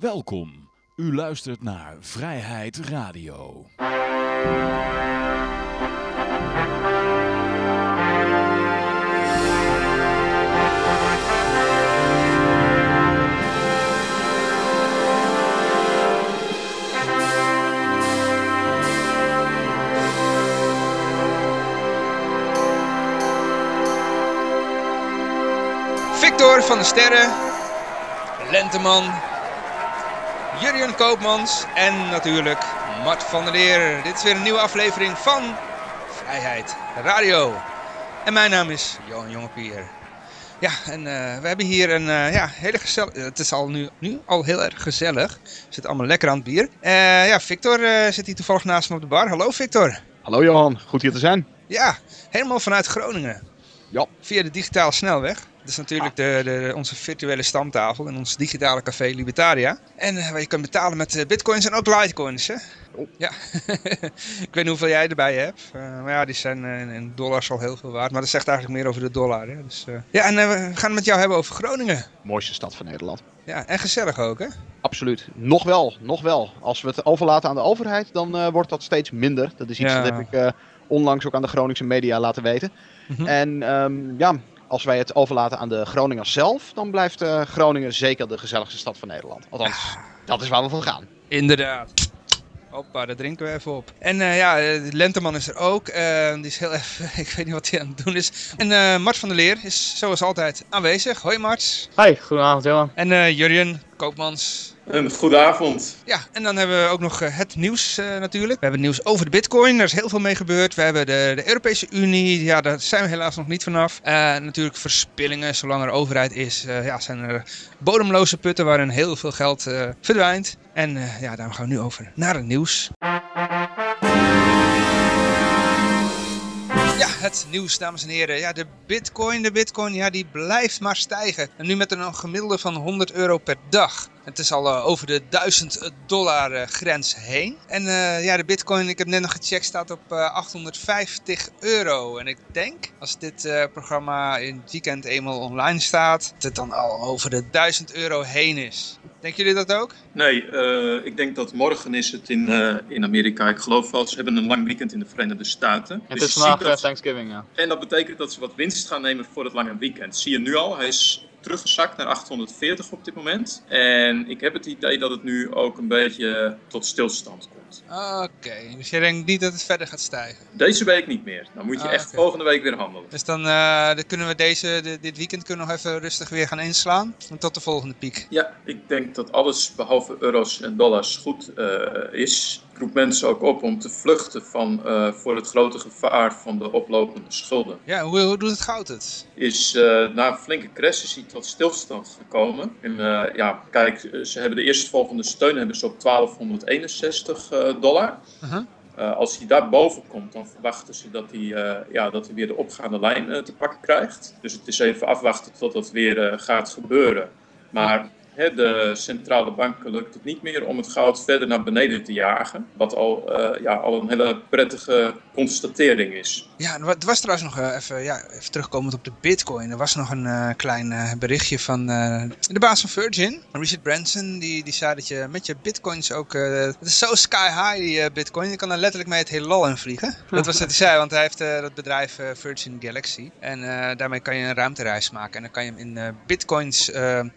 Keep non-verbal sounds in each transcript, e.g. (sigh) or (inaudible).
Welkom. U luistert naar Vrijheid Radio. Victor van der Sterren, Lenteman, Jurjen Koopmans en natuurlijk Mart van der Leer. Dit is weer een nieuwe aflevering van Vrijheid Radio. En mijn naam is Johan Jongepier. Ja, en eh, we hebben hier een eh, ja, hele gezellig... Het is al nu, nu al heel erg gezellig. Zitten allemaal lekker aan het bier. Eh, ja, Victor zit hier toevallig naast me op de bar. Hallo Victor. Hallo Johan, goed hier te zijn. Ja, helemaal vanuit Groningen. Ja. Via de digitale snelweg. Dat is natuurlijk de, de, onze virtuele stamtafel in ons digitale café Libertaria. En eh, waar je kunt betalen met eh, bitcoins en ook litecoins. Hè? Oh. Ja, (laughs) ik weet niet hoeveel jij erbij hebt. Eh, maar ja, die zijn in- dollars al heel veel waard. Maar dat zegt eigenlijk meer over de dollar. Hè? Dus, ja, en we gaan het met jou hebben over Groningen. Mooiste stad van Nederland. Ja, en gezellig ook, hè? Absoluut. Nog wel, nog wel. Als we het overlaten aan de overheid, dan wordt dat steeds minder. Dat is iets Ja. dat heb ik onlangs ook aan de Groningse media laten weten. Mhm. En ehm, ja, als wij het overlaten aan de Groningers zelf, dan blijft eh, Groningen zeker de gezelligste stad van Nederland. Althans, dat is waar we voor gaan. Inderdaad. Hoppa, daar drinken we even op. En eh, ja, eh, Lenteman is er ook. Die is heel even, (laughs) ik weet niet wat hij aan het doen is. En eh, Mart van der Leer is zoals altijd aanwezig. Hoi Mart. Hi, goedenavond Johan. En eh Jurjen Koopmans. Een goede avond. Ja, en dan hebben we ook nog eh, het nieuws eh, natuurlijk. We hebben nieuws over de bitcoin, daar is heel veel mee gebeurd. We hebben de, de Europese Unie, ja, daar zijn we helaas nog niet vanaf. Eh, natuurlijk verspillingen, zolang er overheid is, ja, zijn er bodemloze putten waarin heel veel geld verdwijnt. En ja, daar gaan we nu over naar het nieuws. Ja, het nieuws, dames en heren. Ja, de bitcoin, de bitcoin, ja, die blijft maar stijgen. En nu met een gemiddelde van 100 euro per dag. Het is al eh, over de 1000 dollar eh, grens heen. En eh, ja, de bitcoin, ik heb net nog gecheckt, staat op eh, 850 euro. En ik denk, als dit eh, programma in het weekend eenmaal online staat, dat het dan al over de 1000 euro heen is. Denken jullie dat ook? Nee, eh, ik denk dat morgen is het in, eh, in Amerika. Ik geloof wel, ze hebben een lang weekend in de Verenigde Staten. Het Dus is vandaag eh, Thanksgiving, ja. en dat betekent dat ze wat winst gaan nemen voor het lange weekend. Zie je nu al, hij is teruggezakt naar 840 op dit moment. En ik heb het idee dat het nu ook een beetje tot stilstand komt. Oké, dus je denkt niet dat het verder gaat stijgen. Deze week niet meer. Dan moet je Ah, echt volgende week weer handelen. Dus dan, eh, dan kunnen we deze, de- dit weekend kunnen we nog even rustig weer gaan inslaan. En tot de volgende piek. Ja, ik denk dat alles behalve euro's en dollars goed eh, is. Ik roep mensen ook op om te vluchten van, eh, voor het grote gevaar van de oplopende schulden. Ja, hoe, hoe doet het goud het? Is eh, na een flinke crash is hij tot stilstand gekomen. En eh, ja, kijk, ze hebben de eerstvolgende steun hebben ze op 1261 eh, dollar. Uh-huh. Als hij daar boven komt, dan verwachten ze dat hij, ja, dat hij weer de opgaande lijn te pakken krijgt. Dus het is even afwachten tot dat weer gaat gebeuren. Maar de centrale banken lukt het niet meer om het goud verder naar beneden te jagen. Wat al, eh, ja, al een hele prettige constatering is. Ja, er wa- was trouwens nog eh, even, ja, even terugkomend op de bitcoin. Er was nog een eh, klein eh, berichtje van de baas van Virgin, Richard Branson. Die, die zei dat je met je bitcoins ook... het is zo sky high, die bitcoin. Je kan er letterlijk mee het heelal in vliegen. (laughs) Dat was wat hij zei, want hij heeft dat bedrijf Virgin Galaxy. En daarmee kan je een ruimtereis maken. En dan kan je hem in bitcoins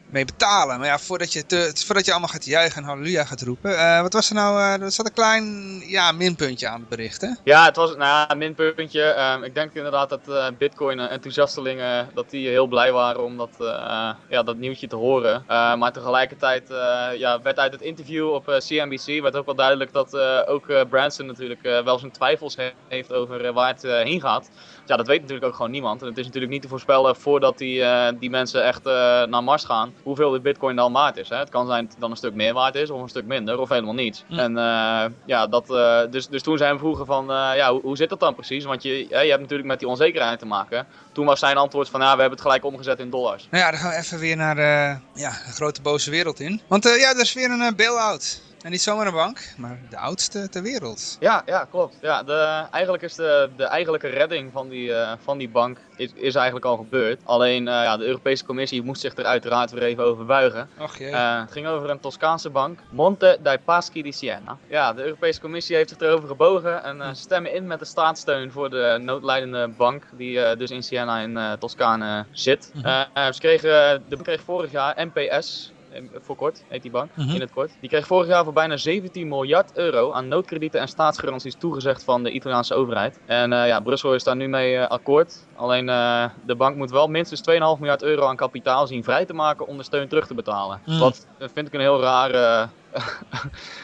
mee betalen. Maar ja, voordat je, te, voordat je allemaal gaat juichen en halleluja gaat roepen. wat was er nou? er zat een klein ja, minpuntje aan het bericht, hè? Ja, het was nou een minpuntje. Ehm, ik denk inderdaad dat eh Bitcoin-enthousiastelingen dat die heel blij waren om dat, eh, ja, dat nieuwtje te horen. Eh, maar tegelijkertijd eh, ja, werd uit het interview op eh, CNBC werd ook wel duidelijk dat eh, ook eh, Branson natuurlijk eh, wel zijn twijfels he- heeft over eh, waar het eh, heen gaat. Ja, dat weet natuurlijk ook gewoon niemand. En het is natuurlijk niet te voorspellen voordat die, eh, die mensen echt eh, naar Mars gaan, hoeveel de Bitcoin dan waard is. Hè? Het kan zijn dat het dan een stuk meer waard is, of een stuk minder, of helemaal niets. En eh, ja, dat, dus, dus toen zijn we vroegen van, ja, hoe, hoe zit dat dan precies? Want je, je hebt natuurlijk met die onzekerheid te maken. Toen was zijn antwoord van, ja, we hebben het gelijk omgezet in dollars. Nou ja, dan gaan we even weer naar ja, de grote boze wereld in. Want ja, er is weer een bail-out. En niet zomaar een bank, maar de oudste ter wereld. Ja, ja klopt. Ja, de, eigenlijk is de, de eigenlijke redding van die, uh, van die bank is, is eigenlijk al gebeurd. Alleen uh, ja, de Europese Commissie moest zich er uiteraard weer even over buigen. Jee. Uh, het ging over een Toscaanse bank, Monte dei Paschi di Siena. Ja, de Europese Commissie heeft zich erover gebogen en stemmen in met de staatssteun voor de noodlijdende bank die dus in Siena in Toscane zit. -hmm. ze kregen, de bank kreeg vorig jaar NPS, voor kort, heet die bank, Mhm. in het kort. Die kreeg vorig jaar voor bijna 17 miljard euro aan noodkredieten en staatsgaranties toegezegd van de Italiaanse overheid. En uh, ja, Brussel is daar nu mee uh, akkoord. Alleen uh, de bank moet wel minstens 2,5 miljard euro aan kapitaal zien vrij te maken om de steun terug te betalen. Mm. Wat vind ik een heel rare, (laughs)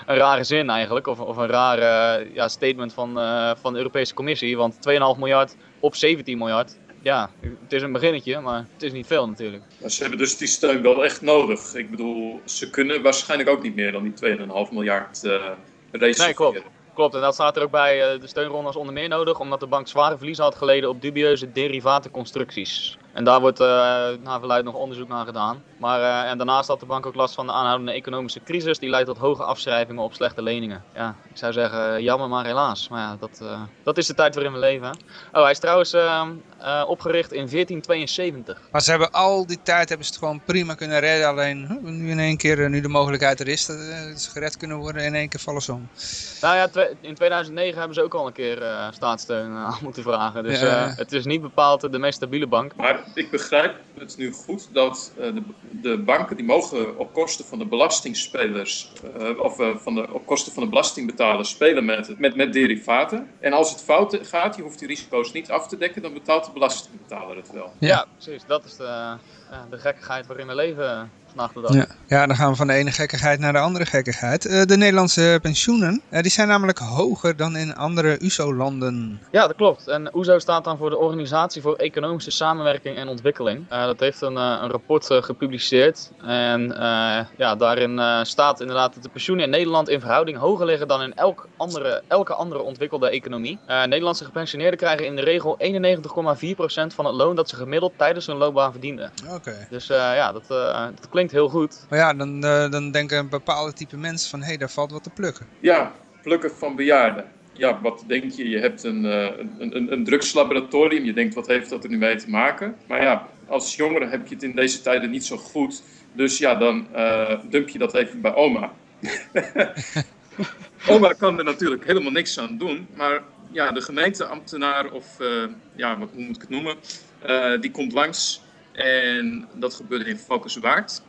een rare zin eigenlijk, of, of een rare ja, statement van, van de Europese Commissie. Want 2,5 miljard op 17 miljard, ja, het is een beginnetje, maar het is niet veel natuurlijk. Maar ze hebben dus die steun wel echt nodig. Ik bedoel, ze kunnen waarschijnlijk ook niet meer dan die 2,5 miljard uh. Nee, klopt. Klopt, en dat staat er ook bij. Uh, de steunronde was onder meer nodig omdat de bank zware verliezen had geleden op dubieuze derivatenconstructies. En daar wordt uh, naar verluid nog onderzoek naar gedaan. Maar uh, en daarnaast had de bank ook last van de aanhoudende economische crisis. Die leidt tot hoge afschrijvingen op slechte leningen. Ja, ik zou zeggen jammer, maar helaas. Maar ja, dat, uh, dat is de tijd waarin we leven. Oh, hij is trouwens ehm, opgericht in 1472. Maar ze hebben al die tijd hebben ze het gewoon prima kunnen redden. Alleen nu in één keer, nu de mogelijkheid er is, dat ze gered kunnen worden, in één keer vallen ze om. Nou ja, in 2009 hebben ze ook al een keer staatssteun (laughs) aan moeten vragen. Dus Ja. het is niet bepaald de meest stabiele bank. Maar (laughs) ik begrijp het nu goed dat uh, de, de, banken die mogen op kosten van de belastingspelers uh, of uh, van de, op kosten van de belastingbetalers spelen met, met, met derivaten. En als het fout gaat, je hoeft die risico's niet af te dekken, dan betaalt de belastingbetaler het wel. Ja, ja precies. Dat is de, de gekkigheid waarin we leven. Ja. ja, dan gaan we van de ene gekkigheid naar de andere gekkigheid. Uh, de Nederlandse pensioenen, uh, die zijn namelijk hoger dan in andere USO-landen. Ja, dat klopt. En OESO staat dan voor de Organisatie voor Economische Samenwerking en Ontwikkeling. Uh, dat heeft een, een rapport gepubliceerd. En ja, daarin staat inderdaad dat de pensioenen in Nederland in verhouding hoger liggen dan in elk andere, elke andere ontwikkelde economie. Nederlandse gepensioneerden krijgen in de regel 91,4% van het loon dat ze gemiddeld tijdens hun loopbaan verdienden. Oké. Okay. Dus ja, dat, dat klinkt heel goed. Maar ja, dan, uh, dan denken een bepaalde type mensen van, hé, hey, daar valt wat te plukken. Ja, plukken van bejaarden. Ja, wat denk je? Je hebt een, uh, een, een, een drugslaboratorium. Je denkt, wat heeft dat er nu mee te maken? Maar ja, als jongere heb je het in deze tijden niet zo goed. Dus ja, dan uh, dump je dat even bij oma. (laughs) oma kan er natuurlijk helemaal niks aan doen. Maar ja, de gemeenteambtenaar of, ja, wat, hoe moet ik het noemen? die komt langs. En dat gebeurde in Valkenswaard.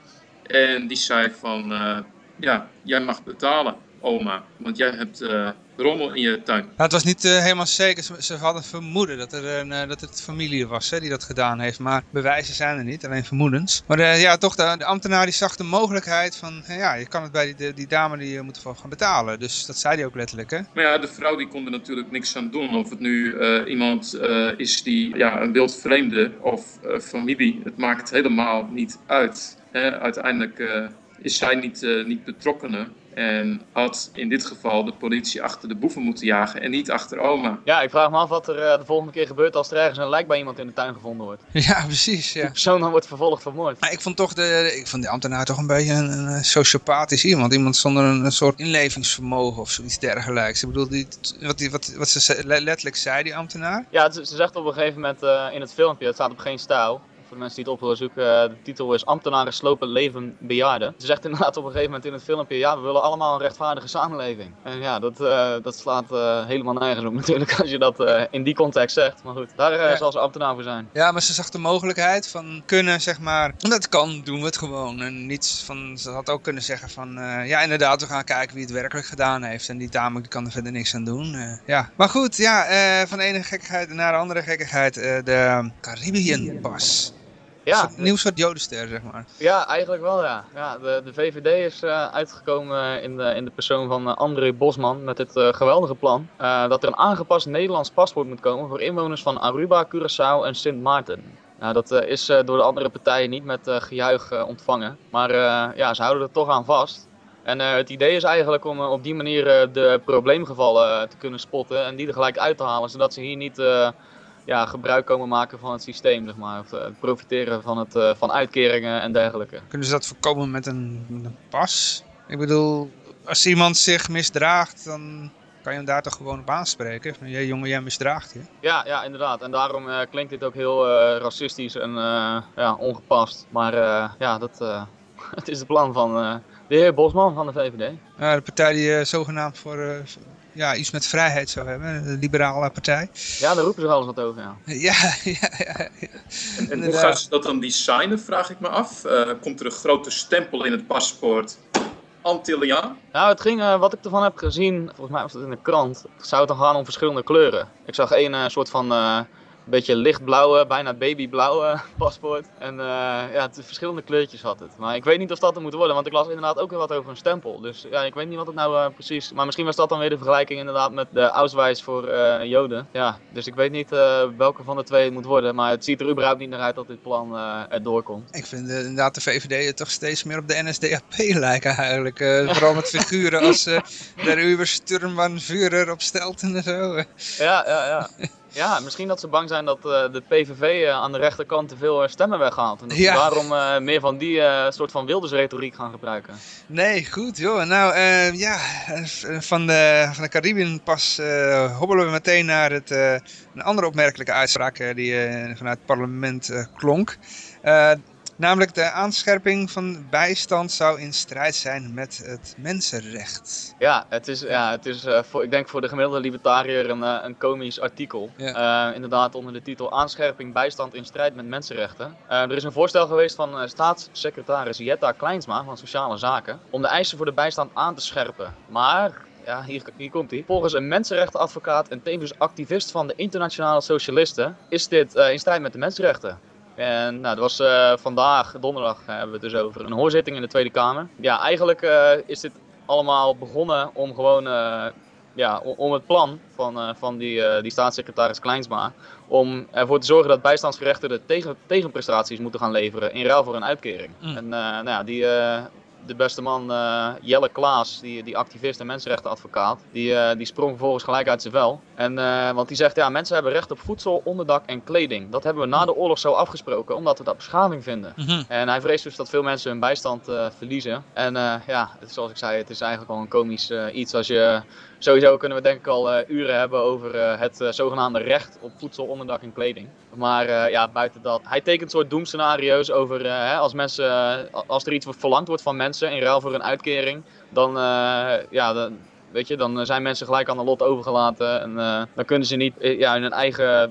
En die zei van, uh, ja, jij mag betalen, oma, want jij hebt uh, rommel in je tuin. Ja, het was niet uh, helemaal zeker, ze, ze, hadden vermoeden dat, er een, dat het familie was hè, die dat gedaan heeft. Maar bewijzen zijn er niet, alleen vermoedens. Maar ja, toch, de, de, ambtenaar die zag de mogelijkheid van, ja, je kan het bij die, die dame die moet ervoor gaan betalen. Dus dat zei hij ook letterlijk, hè. Maar ja, de vrouw die kon er natuurlijk niks aan doen. Of het nu iemand is die, ja, een wild vreemde of familie, het maakt helemaal niet uit. He, uiteindelijk is zij niet, niet betrokkenen en had in dit geval de politie achter de boeven moeten jagen en niet achter oma. Ja, ik vraag me af wat er uh, de volgende keer gebeurt als er ergens een lijk bij iemand in de tuin gevonden wordt. Ja, precies. Ja. Die persoon dan wordt vervolgd vermoord. Maar ik vond toch de, ik vond de ambtenaar toch een beetje een, een sociopathisch iemand. Iemand zonder een, een, soort inlevingsvermogen of zoiets dergelijks. Ik bedoel, die, wat, die, wat, wat ze letterlijk zei, die ambtenaar. Ja, ze, ze zegt op een gegeven moment uh, in het filmpje, het staat op geen stijl. Voor de mensen die het op willen zoeken, de titel is Ambtenaren slopen leven bejaarden. Ze zegt inderdaad op een gegeven moment in het filmpje, ja, we willen allemaal een rechtvaardige samenleving. En ja, dat, uh, dat slaat uh, helemaal nergens op (laughs) natuurlijk als je dat uh, in die context zegt. Maar goed, daar ja. zal ze ambtenaar voor zijn. Ja, maar ze zag de mogelijkheid van kunnen, zeg maar, dat kan, doen we het gewoon. En niets van, ze had ook kunnen zeggen van, ja inderdaad, we gaan kijken wie het werkelijk gedaan heeft. En die dame die kan er verder niks aan doen. ja. Maar goed, ja, van de ene gekkigheid naar de andere gekkigheid, de Caribbean Pas. Ja. Een nieuw soort jodenster, zeg maar. Ja, eigenlijk wel, ja. ja de, de VVD is uh, uitgekomen in de, in de persoon van uh, André Bosman met dit uh, geweldige plan. dat er een aangepast Nederlands paspoort moet komen voor inwoners van Aruba, Curaçao en Sint Maarten. Nou, dat is door de andere partijen niet met gejuich ontvangen. Maar ja, ze houden er toch aan vast. En het idee is eigenlijk om op die manier de probleemgevallen te kunnen spotten en die er gelijk uit te halen, zodat ze hier niet ja, gebruik komen maken van het systeem, zeg maar. Of uh, profiteren van, het, uh, van uitkeringen en dergelijke. Kunnen ze dat voorkomen met een, een pas? Ik bedoel, als iemand zich misdraagt, dan kan je hem daar toch gewoon op aanspreken. Van, Jij jongen, jij misdraagt je. Ja, ja, inderdaad. En daarom eh, klinkt dit ook heel eh, racistisch en eh, ja, ongepast. Maar eh, ja, dat, eh, (laughs) het is het plan van eh, de heer Bosman van de VVD. Ja, de partij die eh, zogenaamd voor eh, ja, iets met vrijheid zou hebben, de liberale partij. Ja, daar roepen ze wel eens wat over, ja. Ja, (laughs) ja, ja. ja. En hoe gaan ze dat dan designen, vraag ik me af. Eh, komt er een grote stempel in het paspoort? Antilliaan? Nou, het ging, eh, wat ik ervan heb gezien, volgens mij was het in de krant, zou het dan gaan om verschillende kleuren. Ik zag één eh, soort van eh, beetje lichtblauwe, bijna babyblauwe (laughs) paspoort. En eh, ja, het verschillende kleurtjes had het. Maar ik weet niet of dat er moet worden, want ik las inderdaad ook weer wat over een stempel. Dus ja, ik weet niet wat het nou eh, precies... Maar misschien was dat dan weer de vergelijking inderdaad met de Ausweis voor eh, Joden. Ja, dus ik weet niet welke van de twee het moet worden. Maar het ziet er überhaupt niet naar uit dat dit plan erdoor komt. Ik vind inderdaad de VVD toch steeds meer op de NSDAP lijken eigenlijk. (laughs) Vooral met figuren als eh der Ubersturmbannführer op Stelten en zo. Ja, ja, ja. (laughs) Ja, misschien dat ze bang zijn dat eh, de PVV eh, aan de rechterkant te veel eh, stemmen weghaalt. En dat Ja. ze daarom meer van die soort van wildersretoriek gaan gebruiken. Nee, goed joh. Nou ja, van de, van de Caribbean pas hobbelen we meteen naar het, een andere opmerkelijke uitspraak die vanuit het parlement klonk. Namelijk de aanscherping van bijstand zou in strijd zijn met het mensenrecht. Ja, het is, ja, het is eh, voor, ik denk voor de gemiddelde libertariër een, eh, een komisch artikel. Eh, inderdaad onder de titel Aanscherping bijstand in strijd met mensenrechten. Er is een voorstel geweest van staatssecretaris Jetta Kleinsma van Sociale Zaken om de eisen voor de bijstand aan te scherpen. Maar ja, hier, hier komt hij. Volgens een mensenrechtenadvocaat en tevens activist van de internationale socialisten is dit in strijd met de mensenrechten. En nou, dat was eh, vandaag, donderdag, hebben we het dus over een hoorzitting in de Tweede Kamer. Ja, eigenlijk eh, is dit allemaal begonnen om gewoon eh, ja, om het plan van, van die, die staatssecretaris Kleinsma. Om ervoor te zorgen dat bijstandsgerechtigden tegen, tegenprestaties moeten gaan leveren in ruil voor een uitkering. Mm. En nou ja, die, de beste man eh, Jelle Klaas, die, die activist en mensenrechtenadvocaat, die, eh, die sprong vervolgens gelijk uit zijn vel. En, eh, want die zegt, ja, mensen hebben recht op voedsel, onderdak en kleding. Dat hebben we na de oorlog zo afgesproken, omdat we dat beschaving vinden. En hij vreest dus dat veel mensen hun bijstand verliezen. En ja, het, zoals ik zei, het is eigenlijk wel een komisch iets. Als je, sowieso kunnen we denk ik al eh, uren hebben over eh, het eh, zogenaamde recht op voedsel, onderdak en kleding. Maar ja, buiten dat. Hij tekent soort doemscenario's over hè, als, mensen, als er iets verlangd wordt van mensen in ruil voor een uitkering. Dan, ja, dan, weet je, dan zijn mensen gelijk aan de lot overgelaten. En dan kunnen ze niet ja, in eigen,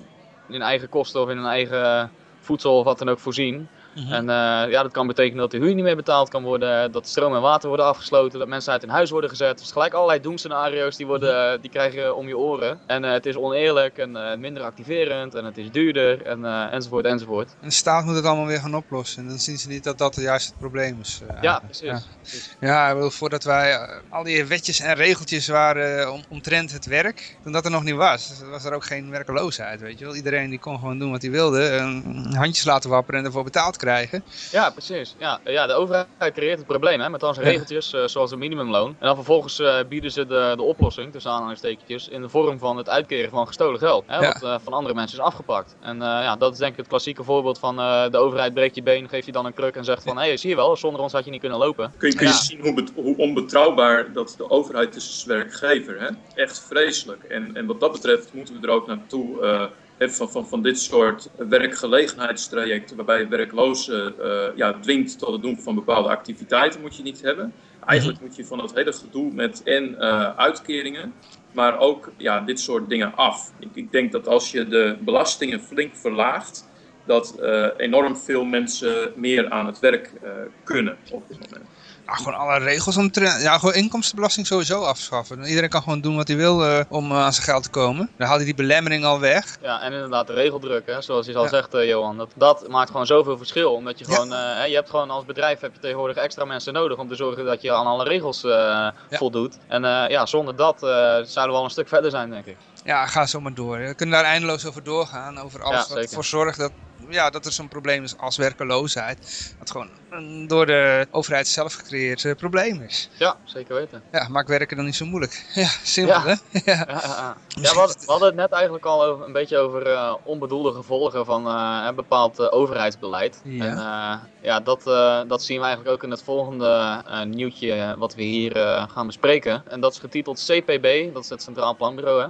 in hun eigen kosten of in hun eigen voedsel of wat dan ook voorzien. En eh, ja, dat kan betekenen dat de huur niet meer betaald kan worden, dat stroom en water worden afgesloten, dat mensen uit hun huis worden gezet. Dus gelijk allerlei doemscenario's die, worden, die krijg je om je oren. En eh, het is oneerlijk en eh, minder activerend en het is duurder en, eh, enzovoort enzovoort. En de staat moet het allemaal weer gaan oplossen. En dan zien ze niet dat dat juist het probleem is. Ja, precies. precies. Ja, ik bedoel, voordat wij al die wetjes en regeltjes waren om, omtrent het werk, toen dat er nog niet was, was er ook geen werkeloosheid, weet je wel. Iedereen die kon gewoon doen wat hij wilde, en handjes laten wapperen en ervoor betaald krijgen. Ja, precies. Ja, ja, de overheid creëert het probleem hè, met dan zijn regeltjes eh, zoals een minimumloon. En dan vervolgens eh, bieden ze de, de oplossing, tussen aanhalingstekentjes, in de vorm van het uitkeren van gestolen geld. Hè, Ja. Wat eh, van andere mensen is afgepakt. En eh, ja, dat is denk ik het klassieke voorbeeld van eh, de overheid breekt je been, geeft je dan een kruk en zegt van hé, zie je wel, zonder ons had je niet kunnen lopen. Kun je, kun je Ja. zien hoe, hoe onbetrouwbaar dat de overheid is als werkgever. Hè? Echt vreselijk. En, en wat dat betreft moeten we er ook naartoe eh, hè, van, van, van dit soort werkgelegenheidstrajecten waarbij je werklozen eh, ja, dwingt tot het doen van bepaalde activiteiten moet je niet hebben. Eigenlijk moet je van dat hele gedoe met en eh, uitkeringen, maar ook ja, dit soort dingen af. Ik, ik denk dat als je de belastingen flink verlaagt, dat eh, enorm veel mensen meer aan het werk kunnen op dit moment. Nou, gewoon alle regels omtrent, ja, gewoon inkomstenbelasting sowieso afschaffen. Iedereen kan gewoon doen wat hij wil eh, om eh, aan zijn geld te komen. Dan haalt hij die belemmering al weg. Ja, en inderdaad de regeldruk, hè, zoals je al Ja. zegt eh, Johan. Dat, dat maakt gewoon zoveel verschil. Omdat je gewoon, je hebt gewoon als bedrijf heb je tegenwoordig extra mensen nodig om te zorgen dat je aan alle regels Ja. voldoet. En ja, zonder dat zouden we al een stuk verder zijn, denk ik. Ja, ga zo maar door. We kunnen daar eindeloos over doorgaan. Over alles Ja, wat ervoor zorgt dat ja, dat er zo'n probleem is als werkeloosheid. Dat gewoon een door de overheid zelf gecreëerd eh, probleem is. Ja, zeker weten. Ja, maak werken dan niet zo moeilijk. (laughs) Ja, simpel Ja. hè? (laughs) ja. Ja, we, hadden, we hadden het net eigenlijk al over, een beetje over eh, onbedoelde gevolgen van eh, een bepaald eh, overheidsbeleid. Ja. En ja, dat, dat zien we eigenlijk ook in het volgende nieuwtje wat we hier gaan bespreken. En dat is getiteld CPB, dat is het Centraal Planbureau. Hè.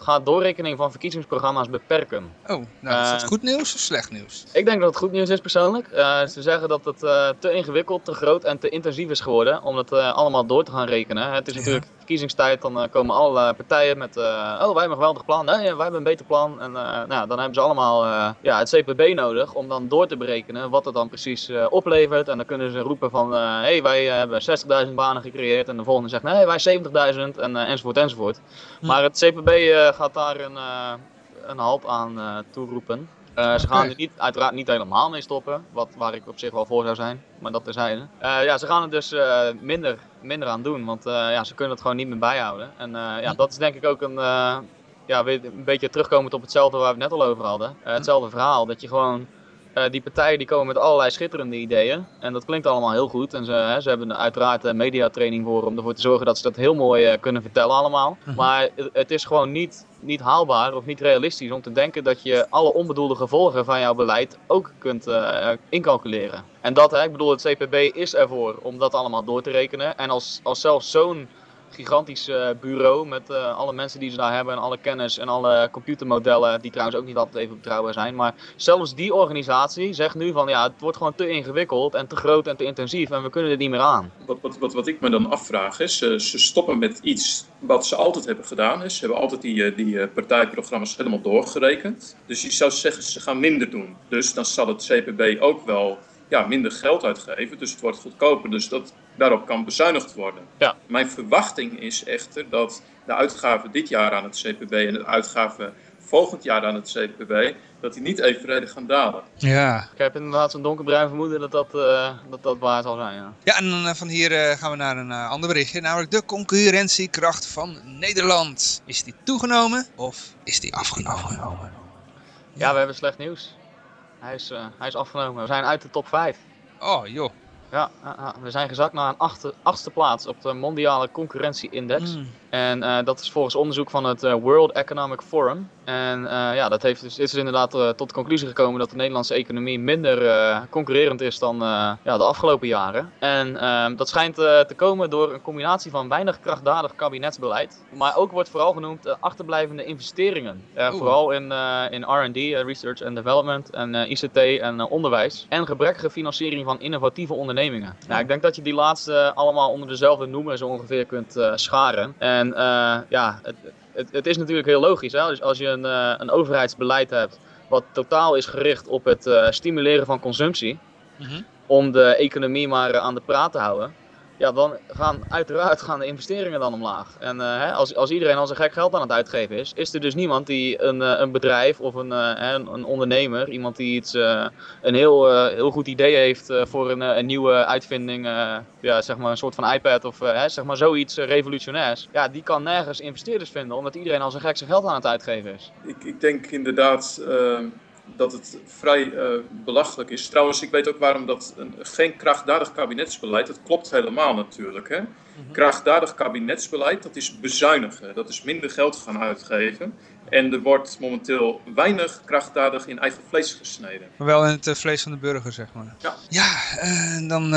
Gaat doorrekening van verkiezingsprogramma's beperken. Oh, nou, is dat Eh, goed nieuws of slecht nieuws? Ik denk dat het goed nieuws is persoonlijk. Eh, ze zeggen dat het eh, te ingewikkeld, te groot en te intensief is geworden om het eh, allemaal door te gaan rekenen. Het is Ja. Verkiezingstijd, dan eh, komen alle partijen met eh, oh wij hebben een geweldig plan, nee, wij hebben een beter plan. En eh, nou, dan hebben ze allemaal ja, het CPB nodig om dan door te berekenen wat het dan precies oplevert. En dan kunnen ze roepen van hé hey, wij hebben 60.000 banen gecreëerd en de volgende zegt nee wij 70.000 en, enzovoort enzovoort. Hm. Maar het CPB gaat daar een, een halt aan toeroepen. Eh, ze gaan er niet, uiteraard niet helemaal mee stoppen, wat, waar ik op zich wel voor zou zijn, maar dat terzijde. Eh ja, ze gaan er dus eh, minder, minder aan doen, want ja, ze kunnen het gewoon niet meer bijhouden. En ja, dat is denk ik ook een, ja, weer een beetje terugkomend op hetzelfde waar we het net al over hadden. Hetzelfde verhaal, dat je gewoon, eh, die partijen die komen met allerlei schitterende ideeën. En dat klinkt allemaal heel goed. En ze, hè, ze hebben uiteraard een mediatraining voor om ervoor te zorgen dat ze dat heel mooi eh, kunnen vertellen allemaal. Mhm. Maar het, het is gewoon niet, niet haalbaar of niet realistisch om te denken dat je alle onbedoelde gevolgen van jouw beleid ook kunt incalculeren. En dat, hè, ik bedoel, het CPB is ervoor om dat allemaal door te rekenen. En als, als zelfs zo'n gigantisch eh, bureau met eh, alle mensen die ze daar hebben en alle kennis en alle computermodellen, die trouwens ook niet altijd even betrouwbaar zijn. Maar zelfs die organisatie zegt nu van ja, het wordt gewoon te ingewikkeld en te groot en te intensief en we kunnen dit niet meer aan. Wat, wat, wat, wat ik me dan afvraag is, ze, ze stoppen met iets wat ze altijd hebben gedaan. Is. Ze hebben altijd die, eh, die eh, partijprogramma's helemaal doorgerekend. Dus je zou zeggen, ze gaan minder doen. Dus dan zal het CPB ook wel ja, minder geld uitgeven. Dus het wordt goedkoper. Dus dat, daarop kan bezuinigd worden. Ja. Mijn verwachting is echter dat de uitgaven dit jaar aan het CPB en de uitgaven volgend jaar aan het CPB, dat die niet evenredig gaan dalen. Ja. Ik heb inderdaad zo'n donkerbruin vermoeden dat dat, eh, dat, dat waar zal zijn. Ja. Ja, en dan eh, van hier eh, gaan we naar een ander berichtje, namelijk de concurrentiekracht van Nederland. Is die toegenomen of is die afgenomen? ja, we hebben slecht nieuws. Hij is, eh, hij is afgenomen. We zijn uit de top 5. Oh joh. Ja, we zijn gezakt naar een achtste plaats op de mondiale concurrentie-index. Mm. En eh, dat is volgens onderzoek van het eh, World Economic Forum. En eh, ja, dat heeft dus, is dus inderdaad tot de conclusie gekomen dat de Nederlandse economie minder concurrerend is dan ja, de afgelopen jaren. En ehm, dat schijnt te komen door een combinatie van weinig krachtdadig kabinetsbeleid. Maar ook wordt vooral genoemd achterblijvende investeringen. Vooral in, in R&D, Research and Development en ICT en onderwijs. En gebrekkige financiering van innovatieve ondernemingen. Nou, ik denk dat je die laatste allemaal onder dezelfde noemer zo ongeveer kunt scharen. En eh, ja, het, het, het is natuurlijk heel logisch. Hè? Dus als je een, eh, een overheidsbeleid hebt wat totaal is gericht op het eh, stimuleren van consumptie, Mhm. om de economie maar aan de praat te houden. Ja, dan gaan uiteraard gaan de investeringen dan omlaag. En eh, als, als iedereen al zijn gek geld aan het uitgeven is, is er dus niemand die een, eh, een bedrijf of een, eh, een, een ondernemer, iemand die iets, een heel, heel goed idee heeft voor een, een nieuwe uitvinding, ja, zeg maar een soort van iPad of zeg maar zoiets revolutionairs. Ja, die kan nergens investeerders vinden, omdat iedereen al zijn gek zijn geld aan het uitgeven is. Ik, ik denk inderdaad dat het vrij eh, belachelijk is. Trouwens, ik weet ook waarom dat een, geen krachtdadig kabinetsbeleid, dat klopt helemaal natuurlijk. Hè? Krachtdadig kabinetsbeleid, dat is bezuinigen. Dat is minder geld gaan uitgeven. En er wordt momenteel weinig krachtdadig in eigen vlees gesneden. Maar wel in het eh, vlees van de burger, zeg maar. Ja. Ja, eh, dan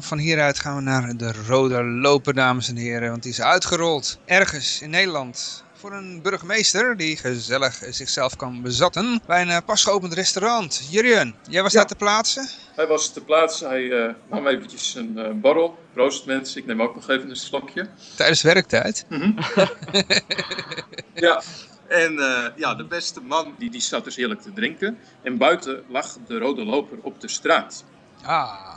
van hieruit gaan we naar de rode loper, dames en heren. Want die is uitgerold ergens in Nederland. Voor een burgemeester die gezellig zichzelf kan bezatten bij een eh, pas geopend restaurant. Jurjen, jij was Ja. daar te plaatsen? Hij was te plaatsen, hij eh, nam eventjes een eh, borrel. Proost mensen, ik neem ook nog even een slokje. Tijdens werktijd. (laughs) Ja, en ja, de beste man die, die zat dus heerlijk te drinken. En buiten lag de rode loper op de straat. Ah,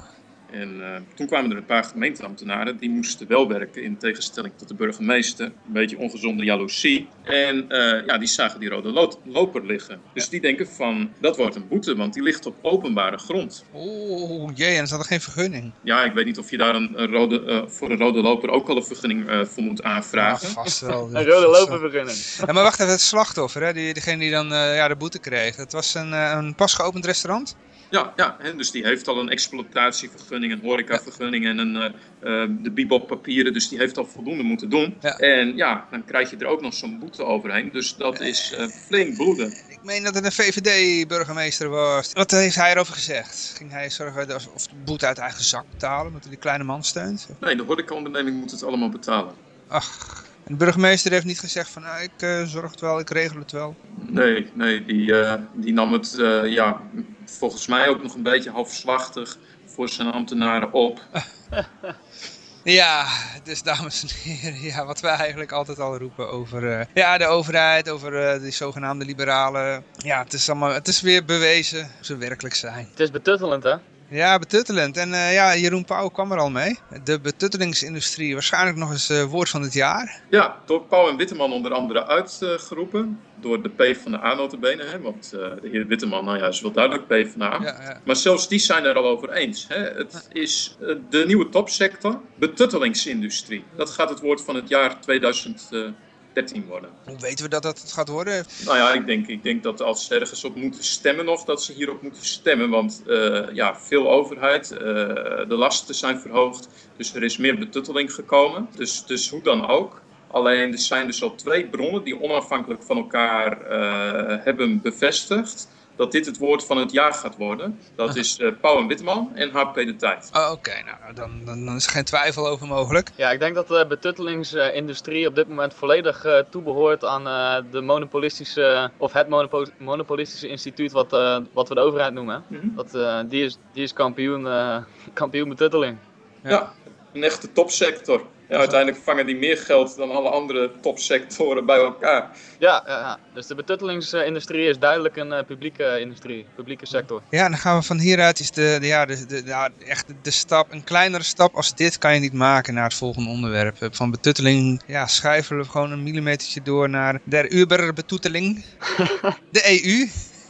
En eh, toen kwamen er een paar gemeenteambtenaren, die moesten wel werken in tegenstelling tot de burgemeester. Een beetje ongezonde jaloezie. En eh, ja, die zagen die rode lo- loper liggen. Dus die denken van, dat wordt een boete, want die ligt op openbare grond. Oeh, jee, en er zat er geen vergunning. Ja, ik weet niet of je daar een, een rode, eh, voor een rode loper ook al een vergunning eh, voor moet Ja, aanvragen. vast wel. (laughs) Een rode lopervergunning. Ja, maar wacht even, het slachtoffer, hè? Die, degene die dan eh, ja, de boete kreeg. Het was een, eh, een pas geopend restaurant? Ja, ja hè, dus die heeft al een exploitatievergunning, een horecavergunning en een, eh, eh, de bibop papieren. Dus die heeft al voldoende moeten doen. Ja. En ja, dan krijg je er ook nog zo'n boete overheen. Dus dat is eh, flink bloeden. Ik meen dat het een VVD-burgemeester was. Wat heeft hij erover gezegd? Ging hij zorgen dat- of de boete uit eigen zak betalen, omdat hij die kleine man steunt? Nee, de horecaonderneming moet het allemaal betalen. Ach, en de burgemeester heeft niet gezegd van, nou, ik zorg het wel, ik regel het wel. Nee, nee die, die nam het ja, volgens mij ook nog een beetje halfslachtig voor zijn ambtenaren op. (laughs) Ja, dus dames en heren, ja, wat wij eigenlijk altijd al roepen over eh, ja, de overheid, over eh, die zogenaamde liberalen. Ja, het is, allemaal, het is weer bewezen hoe ze werkelijk zijn. Het is betuttelend, hè? Ja, betuttelend. En eh, ja, Jeroen Pauw kwam er al mee. De betuttelingsindustrie, waarschijnlijk nog eens eh, woord van het jaar. Ja, door Pauw en Witteman onder andere uitgeroepen. Door de P van de A notabene, hè, want eh, de heer Witteman nou ja, is wel duidelijk P van de A. Ja, ja. Maar zelfs die zijn er al over eens. Hè. Het is de nieuwe topsector, betuttelingsindustrie. Dat gaat het woord van het jaar 2013 worden. Hoe weten we dat dat het gaat worden? Nou ja, ik denk, ik denk dat als ze ergens op moeten stemmen nog, dat ze hierop moeten stemmen. Want eh, ja, veel overheid, eh, de lasten zijn verhoogd, dus er is meer betutteling gekomen. Dus, dus hoe dan ook. Alleen er zijn dus al twee bronnen die onafhankelijk van elkaar eh, hebben bevestigd dat dit het woord van het jaar gaat worden. Dat is eh Pauw en Witteman en HP De Tijd. Oh, Oké, nou, dan, dan, dan is er geen twijfel over mogelijk. Ja, ik denk dat de betuttelingsindustrie op dit moment volledig eh, toebehoort aan eh, de monopolistische, of het monopo monopolistische instituut wat, eh, wat we de overheid noemen. Mhm. Dat, eh, die, is, die is kampioen, eh, (laughs) kampioen betutteling. Ja, een echte topsector. Ja, uiteindelijk vangen die meer geld dan alle andere topsectoren bij elkaar. Ja, ja, dus de betutelingsindustrie is duidelijk een eh, publieke industrie, publieke sector. Ja, dan gaan we van hieruit is de, de, ja, de, de, ja, echt de stap, een kleinere stap als dit kan je niet maken naar het volgende onderwerp. Eh, Van betutteling, ja, schuiven we gewoon een millimetertje door naar der Uberbetutteling. (laughs) de EU.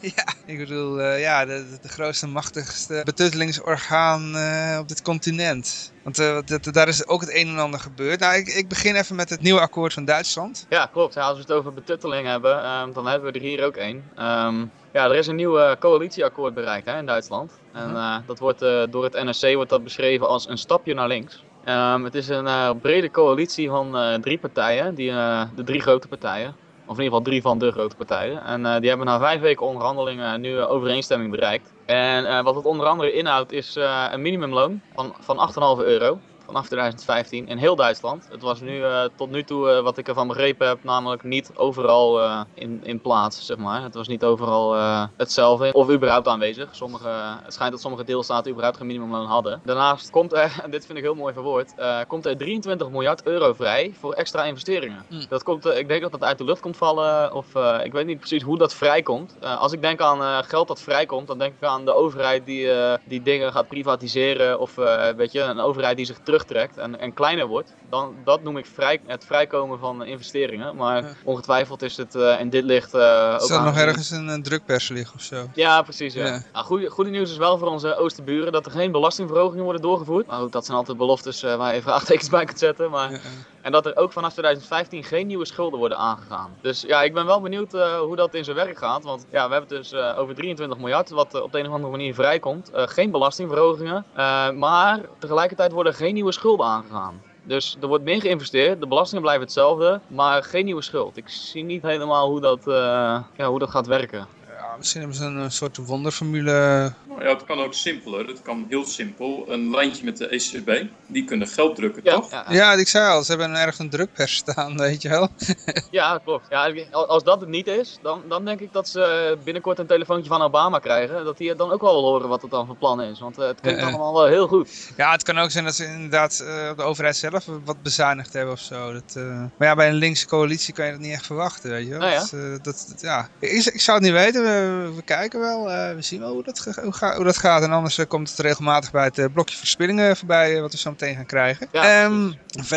(laughs) Ja, ik bedoel, eh, ja, de, de- grootste, machtigste betuttelingsorgaan eh, op dit continent. Want eh, dat- daar is ook het een en ander gebeurd. Nou, ik, ik begin even met het nieuwe akkoord van Duitsland. Ja, klopt. Ja, als we het over betutteling hebben, ehm, dan hebben we er hier ook één. Ehm, ja, er is een nieuw coalitieakkoord bereikt hè, in Duitsland. En Mhm. dat wordt door het NRC wordt dat beschreven als een stapje naar links. Ehm, het is een brede coalitie van drie partijen, die, de drie grote partijen. Of in ieder geval drie van de grote partijen. En eh, die hebben na vijf weken onderhandelingen nu eh, overeenstemming bereikt. En eh, wat het onder andere inhoudt is een minimumloon van, van 8,5 euro. Vanaf 2015 in heel Duitsland. Het was nu eh, tot nu toe, eh, wat ik ervan begrepen heb, namelijk niet overal eh, in, in plaats, zeg maar. Het was niet overal hetzelfde of überhaupt aanwezig. Sommige, het schijnt dat sommige deelstaten überhaupt geen minimumloon hadden. Daarnaast komt er, (laughs) en dit vind ik heel mooi verwoord, komt er 23 miljard euro vrij voor extra investeringen. Hmm. Dat komt, ik denk dat dat uit de lucht komt vallen, of ik weet niet precies hoe dat vrijkomt. Als ik denk aan geld dat vrijkomt, dan denk ik aan de overheid die, die dingen gaat privatiseren, of weet je, een overheid die zich terugtrekt en, en kleiner wordt. Dan, dat noem ik vrij, het vrijkomen van investeringen. Maar Ja. ongetwijfeld is het eh, in dit licht eh ook Is er nog ergens een, een drukpers liggen of zo? ja, precies. Ja. Ja. Nou, goede, goede nieuws is wel voor onze oosterburen dat er geen belastingverhogingen worden doorgevoerd. Maar goed, dat zijn altijd beloftes eh, waar je vraagtekens bij kunt zetten. Maar... Ja. En dat er ook vanaf 2015 geen nieuwe schulden worden aangegaan. Dus ja, ik ben wel benieuwd eh, hoe dat in zijn werk gaat. Want ja, we hebben het dus eh, over 23 miljard, wat eh, op de een of andere manier vrijkomt. Geen belastingverhogingen. maar tegelijkertijd worden geen nieuwe schulden aangegaan. Dus er wordt meer geïnvesteerd, de belastingen blijven hetzelfde, maar geen nieuwe schuld. Ik zie niet helemaal hoe dat, ja, hoe dat gaat werken. Misschien hebben ze een, een soort wonderformule. Nou ja, het kan ook simpeler. Het kan heel simpel. Een lijntje met de ECB. Die kunnen geld drukken, Ja, toch? ja, ja. Ja, ik zei al, ze hebben ergens een drukpers staan, (laughs) weet je wel. Ja, klopt. Ja, als dat het niet is, dan, dan denk ik dat ze binnenkort een telefoontje van Obama krijgen. Dat die dan ook wel wil horen wat het dan voor plan is. Want eh, het klinkt Ja, ja. allemaal wel heel goed. Ja, het kan ook zijn dat ze inderdaad eh, de overheid zelf wat bezuinigd hebben of zo. Dat, eh, Maar ja, bij een linkse coalitie kan je dat niet echt verwachten, weet je wel. Nou ja. Dat, eh, dat, dat- ja. Ik, ik zou het niet weten. We, we kijken wel. eh, we zien wel hoe dat, hoe, hoe dat gaat. En anders eh, komt het regelmatig bij het eh, blokje verspillingen voorbij, eh, wat we zo meteen gaan krijgen. Ja, Ehm,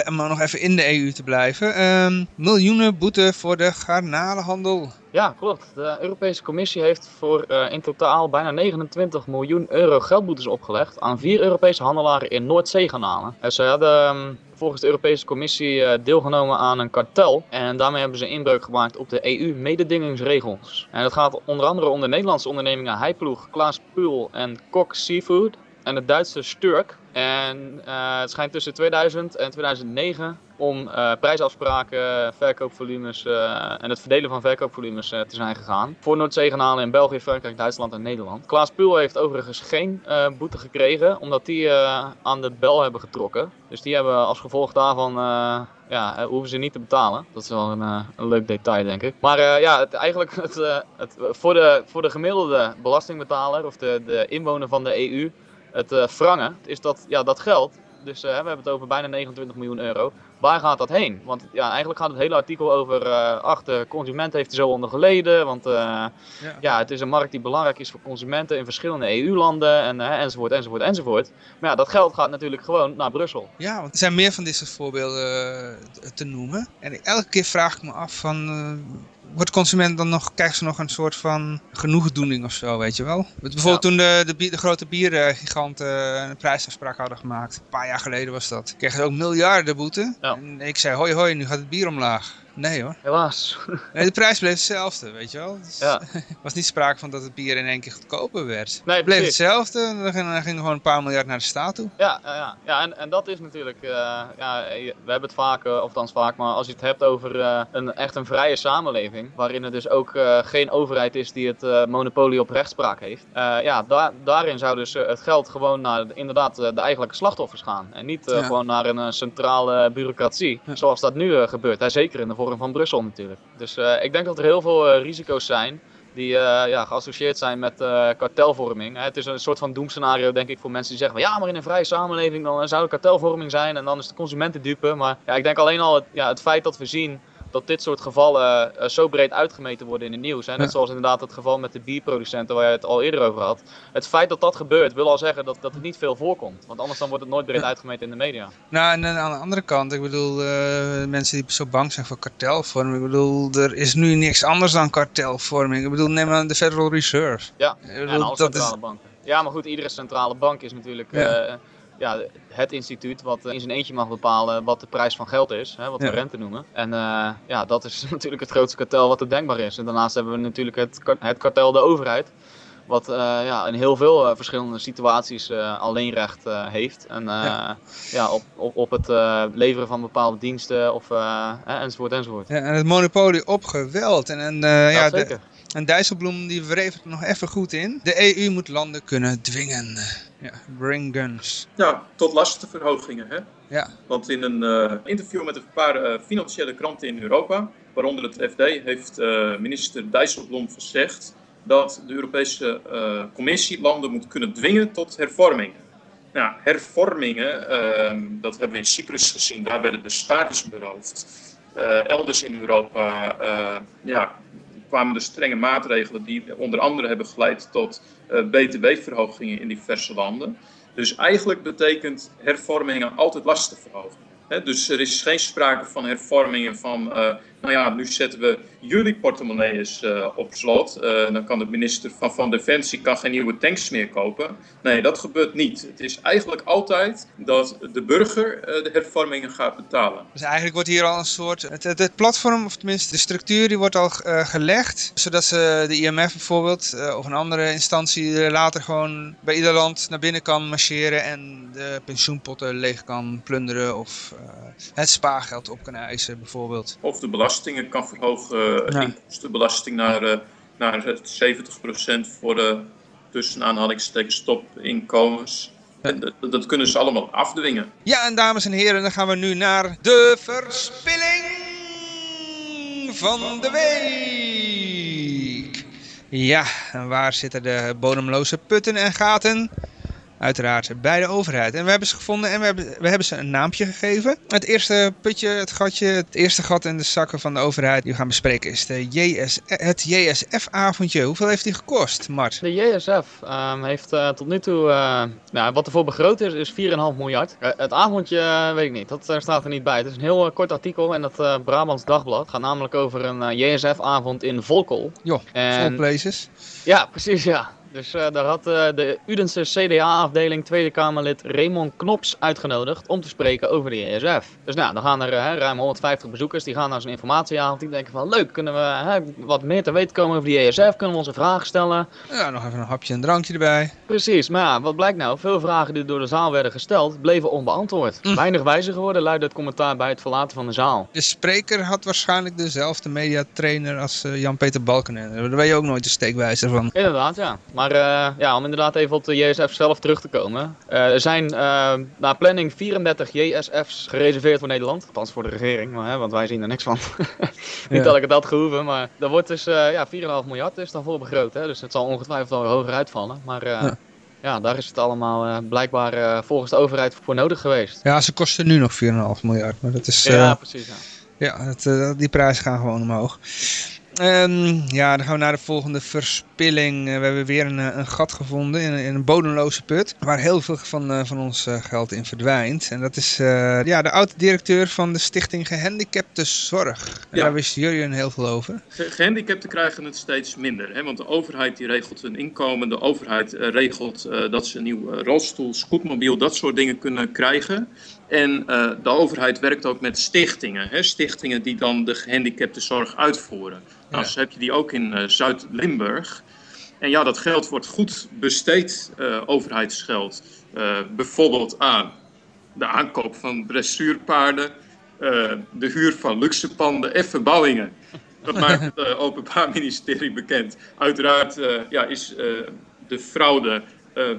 om nog even in de EU te blijven. Ehm, miljoenen boete voor de garnalenhandel. Ja, klopt. De Europese Commissie heeft voor eh, in totaal bijna 29 miljoen euro geldboetes opgelegd aan vier Europese handelaren in Noordzeekanalen. En ze hadden ehm, volgens de Europese Commissie eh, deelgenomen aan een kartel en daarmee hebben ze inbreuk gemaakt op de EU-mededingingsregels. En dat gaat onder andere om de Nederlandse ondernemingen Heiploeg, Klaas Puul en Kok Seafood en de Duitse Sturk. En eh, het schijnt tussen 2000 en 2009 om eh, prijsafspraken, verkoopvolumes eh, en het verdelen van verkoopvolumes te zijn gegaan. Voor Noordzeekanalen in België, Frankrijk, Duitsland en Nederland. Klaas Puul heeft overigens geen boete gekregen, omdat die aan de bel hebben getrokken. Dus die hebben als gevolg daarvan, ja, hoeven ze niet te betalen. Dat is wel een, een leuk detail, denk ik. Maar ja, het, eigenlijk (laughs) het, het, voor, de, voor de gemiddelde belastingbetaler of de, de inwoner van de EU, het eh frangen, is dat, ja, dat geld. Dus eh, we hebben het over bijna 29 miljoen euro. Waar gaat dat heen? Want ja, eigenlijk gaat het hele artikel over, eh ach, de consument heeft er zo onder geleden. Want eh, ja. het is een markt die belangrijk is voor consumenten in verschillende EU-landen en, enzovoort, enzovoort, enzovoort. Maar ja, dat geld gaat natuurlijk gewoon naar Brussel. Ja, want er zijn meer van dit soort voorbeelden te- noemen. En elke keer vraag ik me af van... wordt consument dan nog, krijgt ze nog een soort van genoegdoening of zo, weet je wel? Bijvoorbeeld toen de, de, bier- de grote biergiganten eh, een prijsafspraak hadden gemaakt. Een paar jaar geleden was dat. Kregen ze ook miljarden boete. Ja. En ik zei, hoi hoi, nu gaat het bier omlaag. Nee hoor. Helaas. (laughs) Nee, de prijs bleef hetzelfde, weet je wel. Dus Ja. Er (laughs) was niet sprake van dat het bier in één keer goedkoper werd. Nee, Het bleef hetzelfde dan ging, dan ging gewoon een paar miljard naar de staat toe. Ja, ja, ja. en, en dat is natuurlijk, eh, ja, we hebben het vaak, eh, of althans vaak, maar als je het hebt over eh, een, echt een vrije samenleving, waarin er dus ook geen overheid is die het monopolie op rechtspraak heeft, ja, daar daarin zou dus het geld gewoon naar de- inderdaad de eigenlijke slachtoffers gaan. En niet Ja. gewoon naar een centrale bureaucratie, zoals dat nu gebeurt. Hè, zeker in de vorm van Brussel natuurlijk. Dus eh, ik denk dat er heel veel eh, risico's zijn die eh, ja, geassocieerd zijn met kartelvorming. Het is een soort van doemscenario, denk ik, voor mensen die zeggen van ja, maar in een vrije samenleving dan zou er kartelvorming zijn en dan is de consument dupe. Maar ja, ik denk alleen al ja, het feit dat we zien dat dit soort gevallen eh, zo breed uitgemeten worden in het nieuws. Hè? Net Ja. zoals inderdaad het geval met de bierproducenten waar je het al eerder over had. Het feit dat dat gebeurt wil al zeggen dat, dat het niet veel voorkomt. Want anders dan wordt het nooit breed Ja. uitgemeten in de media. Nou, en aan de andere kant, ik bedoel, eh, mensen die zo bang zijn voor kartelvorming. Ik bedoel, er is nu niks anders dan kartelvorming. Ik bedoel, neem aan de Federal Reserve. Ja, Ik en bedoel, alle centrale is, banken. Ja, maar goed, iedere centrale bank is natuurlijk Ja. eh, ja, het instituut wat in zijn eentje mag bepalen wat de prijs van geld is, hè, wat Ja. we rente noemen. En eh, ja, dat is (laughs) natuurlijk het grootste kartel wat er denkbaar is. En daarnaast hebben we natuurlijk het, het kartel de overheid. Wat eh, ja, in heel veel eh, verschillende situaties eh alleenrecht eh, heeft. En eh, Ja. ja. op, op, op het eh, leveren van bepaalde diensten of, eh, enzovoort enzovoort. ja, en het monopolie op geweld. En, en, eh, Ja, ja, de, zeker. En Dijsselbloem die wreef het er nog even goed in. De EU moet landen kunnen dwingen. Ja, bring guns. Ja, tot lastenverhogingen. Hè? Ja, Want in een eh, interview met een paar eh, financiële kranten in Europa, waaronder het FD, heeft eh, minister Dijsselbloem gezegd dat de Europese Commissie landen moet kunnen dwingen tot hervormingen. Nou, hervormingen, ehm, dat hebben we in Cyprus gezien, daar werden de status beroofd. Elders in Europa ja, kwamen er strenge maatregelen die onder andere hebben geleid tot eh, btw-verhogingen in diverse landen. Dus eigenlijk betekent hervormingen altijd lastenverhogingen. Hè, dus er is geen sprake van hervormingen van, eh, nou ja, nu zetten we jullie portemonnees eh, op slot. Eh, dan kan de minister van, van Defensie kan geen nieuwe tanks meer kopen. Nee, dat gebeurt niet. Het is eigenlijk altijd dat de burger eh, de hervormingen gaat betalen. dus eigenlijk wordt hier al een soort, het, het, het platform, of tenminste de structuur, die wordt al gelegd. Zodat ze de IMF bijvoorbeeld, of een andere instantie, later gewoon bij ieder land naar binnen kan marcheren en de pensioenpotten leeg kan plunderen of het spaargeld op kan eisen bijvoorbeeld. Of de belastingen kan verhogen, eh Ja. inkomstenbelasting naar, eh, naar het 70% voor de tussen aanhalingstekens topinkomens. En dat, dat kunnen ze allemaal afdwingen. Ja, en dames en heren, dan gaan we nu naar de verspilling van de week. Ja, en waar zitten de bodemloze putten en gaten? Uiteraard bij de overheid. En we hebben ze gevonden en we hebben, we hebben ze een naampje gegeven. Het eerste putje, het gatje, het eerste gat in de zakken van de overheid die we gaan bespreken is de JS, het JSF-avondje. Hoeveel heeft die gekost, Mart? De JSF ehm, heeft uh, tot nu toe, uh, nou, wat ervoor begroot is, is 4,5 miljard. Uh, het avondje weet ik niet, dat staat er niet bij. Het is een heel kort artikel in het Brabants Dagblad. Gaat namelijk over een JSF-avond in Volkel. Jo, en... places. Ja, precies ja. Dus uh, daar had uh, de Udense CDA-afdeling Tweede Kamerlid Raymond Knops uitgenodigd om te spreken over de ESF. Dus nou, dan gaan er uh, ruim 150 bezoekers, die gaan naar zo'n informatieavond. Die denken van, leuk, kunnen we wat meer te weten komen over die ESF? Kunnen we onze vragen stellen? Ja, nog even een hapje en drankje erbij. Precies, maar ja, wat blijkt nou? Veel vragen die door de zaal werden gesteld, bleven onbeantwoord. Hm. Weinig wijzer geworden, luidde het commentaar bij het verlaten van de zaal. De spreker had waarschijnlijk dezelfde mediatrainer als Jan-Peter Balkenende. Daar ben je ook nooit de steekwijzer van. Inderdaad, ja. Maar uh, ja, om inderdaad even op de JSF zelf terug te komen. Uh, er zijn uh, naar planning 34 JSF's gereserveerd voor Nederland. Althans voor de regering, maar, hè, want wij zien er niks van. (laughs) Niet ja. dat ik het had gehoeven, maar er wordt dus ja, 4,5 miljard is dan voor begroot. Hè, dus het zal ongetwijfeld wel hoger uitvallen. Maar ja. ja. daar is het allemaal blijkbaar volgens de overheid voor nodig geweest. Ja, ze kosten nu nog 4,5 miljard, maar dat is... ja, precies. Ja. Ja, het, die prijzen gaan gewoon omhoog. Um, ja, dan gaan we naar de volgende verspilling. Uh, we hebben weer een, eh, een gat gevonden in, in, een bodemloze put. Waar heel veel van, uh, van ons uh, geld in verdwijnt. En dat is ja, de oud-directeur van de Stichting Gehandicapte Zorg. En ja. daar wisten jullie een heel veel over. gehandicapten krijgen het steeds minder. Hè? Want de overheid die regelt hun inkomen. De overheid regelt dat ze een nieuw rolstoel, scootmobiel, dat soort dingen kunnen krijgen. En de overheid werkt ook met stichtingen. Hè? Stichtingen die dan de gehandicaptenzorg uitvoeren. Nou, zo heb je die ook in uh, Zuid-Limburg. En ja, dat geld wordt goed besteed, uh, overheidsgeld. bijvoorbeeld aan de aankoop van dressuurpaarden, de huur van luxe panden en verbouwingen. Dat (laughs) maakt het Openbaar Ministerie bekend. Uiteraard ja, is de fraude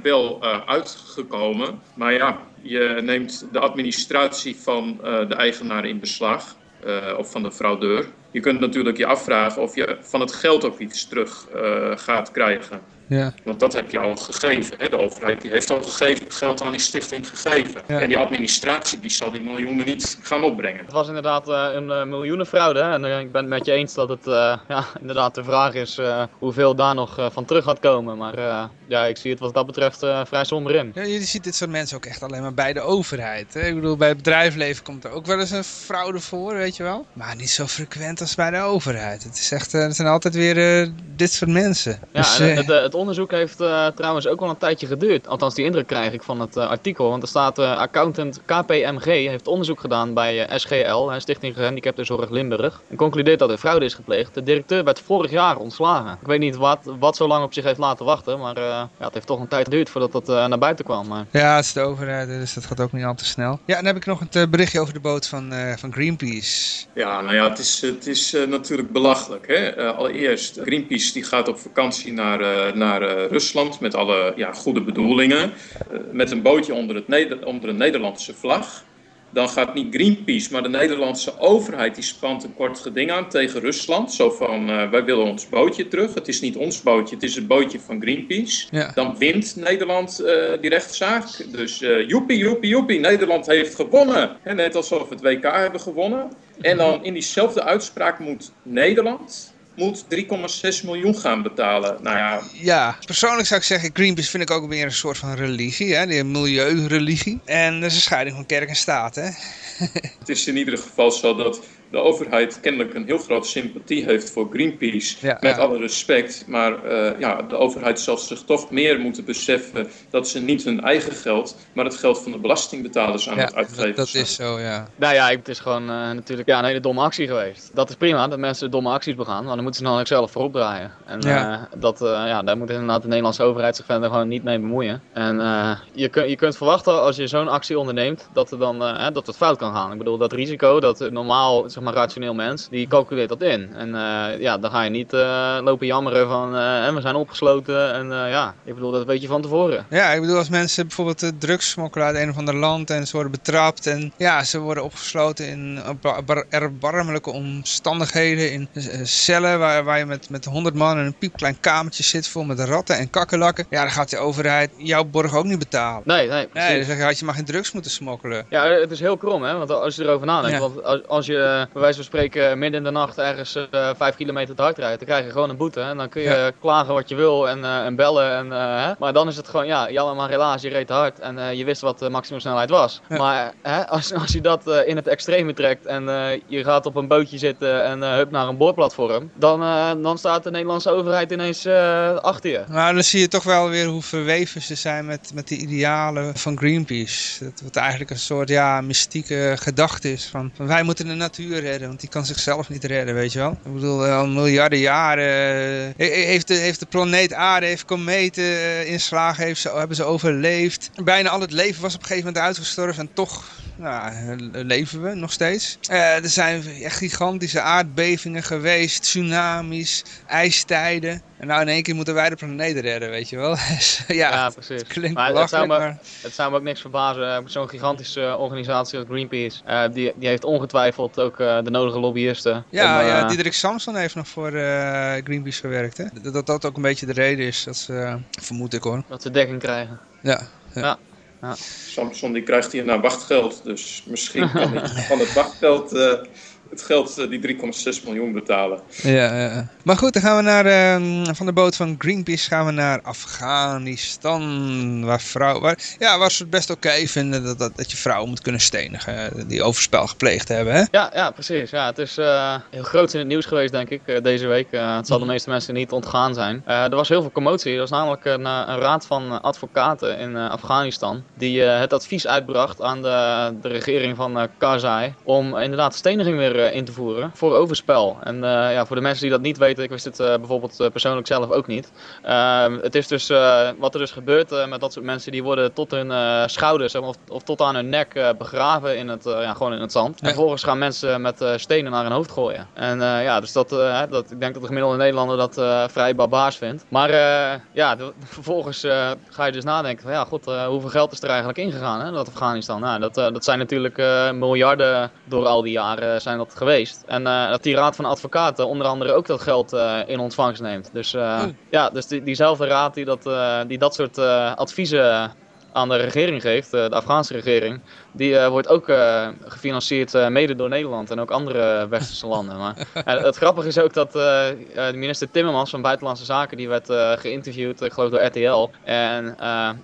wel uitgekomen. Maar ja, je neemt de administratie van de eigenaar in beslag, uh, of van de fraudeur. Je kunt natuurlijk je afvragen of je van het geld ook iets terug uh, gaat krijgen. Ja. Want dat heb je al gegeven. Hè? De overheid die heeft al gegeven, geld aan die stichting gegeven. Ja. En die administratie die zal die miljoenen niet gaan opbrengen. Het was inderdaad uh, een uh, miljoenenfraude. Hè? En uh, ik ben het met je eens dat het ja, inderdaad de vraag is hoeveel daar nog van terug gaat komen. Maar ja, ik zie het wat dat betreft vrij somber in. Ja, je ziet dit soort mensen ook echt alleen maar bij de overheid. Hè? Ik bedoel, bij het bedrijfsleven komt er ook wel eens een fraude voor, weet je wel. Maar niet zo frequent als bij de overheid. Het, is echt, het zijn altijd weer dit soort mensen. Ja, dus, het, het onderzoek heeft uh, trouwens ook wel een tijdje geduurd. Althans, die indruk krijg ik van het uh, artikel. Want er staat, uh, accountant KPMG heeft onderzoek gedaan bij SGL, Stichting Gehandicaptenzorg Limburg. En concludeert dat er fraude is gepleegd. De directeur werd vorig jaar ontslagen. Ik weet niet wat, wat zo lang op zich heeft laten wachten. Maar ja, het heeft toch een tijd geduurd voordat dat naar buiten kwam. Maar... Ja, het is de overheid, dus dat gaat ook niet al te snel. Ja, dan heb ik nog het berichtje over de boot van, van Greenpeace. Ja, nou ja, het is, het is natuurlijk belachelijk. Hè? allereerst, Greenpeace die gaat op vakantie naar, naar naar eh, Rusland met alle ja, goede bedoelingen. Eh, met een bootje onder, het Neder onder een Nederlandse vlag. Dan gaat niet Greenpeace, maar de Nederlandse overheid die spant een kort geding aan tegen Rusland. Zo van, uh, wij willen ons bootje terug. Het is niet ons bootje, het is het bootje van Greenpeace. Ja. Dan wint Nederland uh, die rechtszaak. Dus uh, joepie, joepie, joepie, Nederland heeft gewonnen. He, net alsof we het WK hebben gewonnen. En dan in diezelfde uitspraak moet Nederland moet 3,6 miljoen gaan betalen. Nou ja. ja, persoonlijk zou ik zeggen, Greenpeace vind ik ook weer een soort van religie, hè? die milieureligie. En dat is een scheiding van kerk en staat. Hè? (laughs) Het is in ieder geval zo dat de overheid kennelijk een heel grote sympathie heeft voor Greenpeace. met alle respect. Maar uh, ja, de overheid zal zich toch meer moeten beseffen dat ze niet hun eigen geld, maar het geld van de belastingbetalers aan het uitgeven dat, dat is zo, ja. Nou ja, het is gewoon uh, natuurlijk ja, een hele domme actie geweest. Dat is prima, dat mensen domme acties begaan, maar dan moeten ze dan ook zelf voorop draaien. En ja. Uh, dat, ja, daar moet inderdaad de Nederlandse overheid zich verder gewoon niet mee bemoeien. En je, kun, je kunt verwachten als je zo'n actie onderneemt, dat, er dan, dat het fout kan gaan. Ik bedoel, dat risico dat normaal zeg maar, rationeel mens, die calculeert dat in. En eh, ja, dan ga je niet eh, lopen jammeren van en we zijn opgesloten. En ja, ik bedoel, dat weet je van tevoren. Ja, ik bedoel als mensen bijvoorbeeld drugs smokkelen uit een of ander land en ze worden betrapt en ja, ze worden opgesloten in erba- bar- erbarmelijke omstandigheden in cellen waar, waar je met, met 100 man in een piepklein kamertje zit vol met ratten en kakkerlakken. Ja, dan gaat de overheid jouw borg ook niet betalen. Nee, nee, precies. Nee, dan zeg je, had je maar geen drugs moeten smokkelen. Ja, het is heel krom, hè? Want als je erover nadenkt, Ja. want als, als je bij wijze van spreken midden in de nacht ergens eh, vijf kilometer te hard rijdt, dan krijg je gewoon een boete. En dan kun je Ja. klagen wat je wil en, eh, en bellen. En, eh, hè? Maar dan is het gewoon, ja, jammer maar helaas, je reed te hard en eh, je wist wat de maximumsnelheid was. Ja. Maar hè, als, als je dat eh, in het extreme trekt en eh, je gaat op een bootje zitten en eh hup naar een boorplatform, dan, eh, dan staat de Nederlandse overheid ineens eh, achter je. Maar dan zie je toch wel weer hoe verweven ze zijn met, met die idealen van Greenpeace. Dat wat eigenlijk een soort ja, mystieke gedachte is van, van wij moeten de natuur redden, want die kan zichzelf niet redden, weet je wel. Ik bedoel, al miljarden jaren eh, he- heeft, de, heeft de planeet aarde, heeft kometen eh, inslagen, heeft hebben ze overleefd. Bijna al het leven was op een gegeven moment uitgestorven en toch nou, eh, leven we nog steeds. Eh, er zijn echt gigantische aardbevingen geweest, tsunamis, ijstijden. En nou in één keer moeten wij de planeet redden, weet je wel. (laughs) Dus, ja, Ja, precies. klinkt Maar het zou me- maar... Het zou me ook niks verbazen. eh, Zo'n gigantische organisatie als Greenpeace, die, die heeft ongetwijfeld ook de nodige lobbyisten. Ja, om, ja, Diederik Samson heeft nog voor Greenpeace gewerkt. Hè? Dat, dat dat ook een beetje de reden is, dat ze, vermoed ik hoor. Dat ze dekking krijgen. Ja, Samson die krijgt hier naar wachtgeld, dus misschien kan hij (laughs) van het wachtgeld eh, het geld, eh, die 3,6 miljoen betalen. ja, ja. Maar goed, dan gaan we naar, ehm, van de boot van Greenpeace gaan we naar Afghanistan. Waar vrouwen, waar, ja, waar ze het best oké vinden dat, dat, dat je vrouwen moet kunnen stenigen. eh, Die overspel gepleegd hebben, hè? Ja, ja, precies. Ja, het is eh, heel groot in het nieuws geweest, denk ik, deze week. Eh, het zal de meeste mensen niet ontgaan zijn. Eh, er was heel veel commotie. Er was namelijk een, een raad van advocaten in eh, Afghanistan die eh, het advies uitbracht aan de, de regering van eh, Karzai om inderdaad steniging weer eh, in te voeren voor overspel. En eh, ja, voor de mensen die dat niet weten, ik wist het eh, bijvoorbeeld persoonlijk zelf ook niet. Ehm, het is dus, wat er dus gebeurt met dat soort mensen, die worden tot hun schouders of, of tot aan hun nek begraven in het, ja, gewoon in het zand. En vervolgens gaan mensen met stenen naar hun hoofd gooien. En ja, dus dat, dat, ik denk dat de gemiddelde Nederlander dat vrij barbaars vindt. Maar ja, de- (laughs) vervolgens ga je dus nadenken van ja, god, hoeveel geld is er eigenlijk ingegaan hè, dat Afghanistan? Nou, dat, dat zijn natuurlijk miljarden door al die jaren zijn dat geweest. En eh, dat die raad van advocaten onder andere ook dat geld eh, in ontvangst neemt. Dus eh, Hmm. ja, dus die, diezelfde raad die dat, die dat soort adviezen aan de regering geeft, de Afghaanse regering, die wordt ook gefinancierd mede door Nederland en ook andere westerse landen. Maar (laughs) het grappige is ook dat de minister Timmermans van Buitenlandse Zaken, die werd geïnterviewd, ik geloof door RTL. En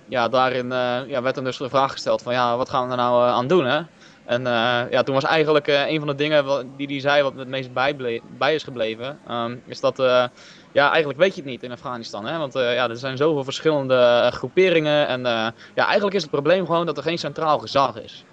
ja, daarin ja, werd hem dus de vraag gesteld van ja, wat gaan we er nou aan doen hè? En eh, ja, toen was eigenlijk eh, een van de dingen wat, die hij zei wat het meest bij is gebleven, ehm, is dat eh, ja, eigenlijk weet je het niet in Afghanistan. Hè? Want ja, er zijn zoveel verschillende groeperingen. En ja, eigenlijk is het probleem gewoon dat er geen centraal gezag is.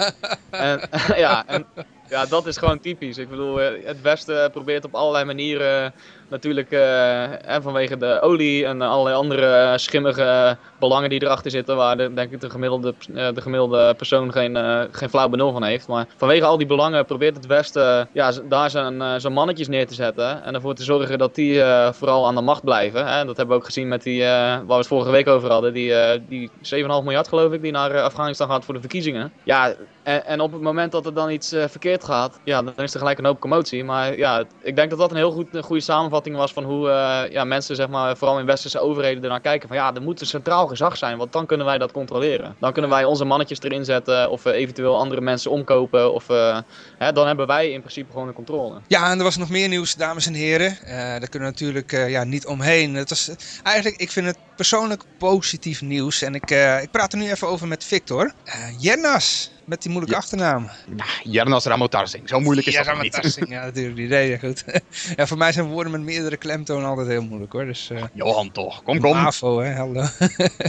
(laughs) en, (laughs) ja, en ja, dat is gewoon typisch. Ik bedoel, het Westen probeert op allerlei manieren natuurlijk eh, en vanwege de olie en allerlei andere eh, schimmige belangen die erachter zitten, waar de, denk ik de gemiddelde, eh, de gemiddelde persoon geen, eh, geen flauw benul van heeft. Maar vanwege al die belangen probeert het Westen ja, daar zijn, eh, zijn mannetjes neer te zetten en ervoor te zorgen dat die eh, vooral aan de macht blijven. Hè? Dat hebben we ook gezien met die, eh, waar we het vorige week over hadden, die, eh, die 7,5 miljard geloof ik, die naar eh, Afghanistan gaat voor de verkiezingen. Ja, en, op het moment dat er dan iets eh, verkeerd gaat, ja, dan is er gelijk een hoop commotie. Maar ja, ik denk dat dat een heel goed, een goede samenvatting was van hoe eh, ja, mensen, zeg maar, vooral in westerse overheden ernaar kijken. Van ja, er moet een centraal gezag zijn, want dan kunnen wij dat controleren. Dan kunnen wij onze mannetjes erin zetten of eh, eventueel andere mensen omkopen. Of eh, hè, dan hebben wij in principe gewoon de controle. Ja, en er was nog meer nieuws, dames en heren. Daar kunnen we natuurlijk ja, niet omheen. Het was, eigenlijk, ik vind het persoonlijk positief nieuws. En ik, ik praat er nu even over met Victor. Jernas, met die moeilijke Ja. achternaam. Nou, Jernas Ramotarsing, zo moeilijk is dat nog niet. Ramatasing, ja, natuurlijk. Die reden goed. (laughs) ja, voor mij zijn woorden met meerdere klemtonen altijd heel moeilijk hoor. Dus, eh, Johan toch, kom kom. AVO, hè, hallo.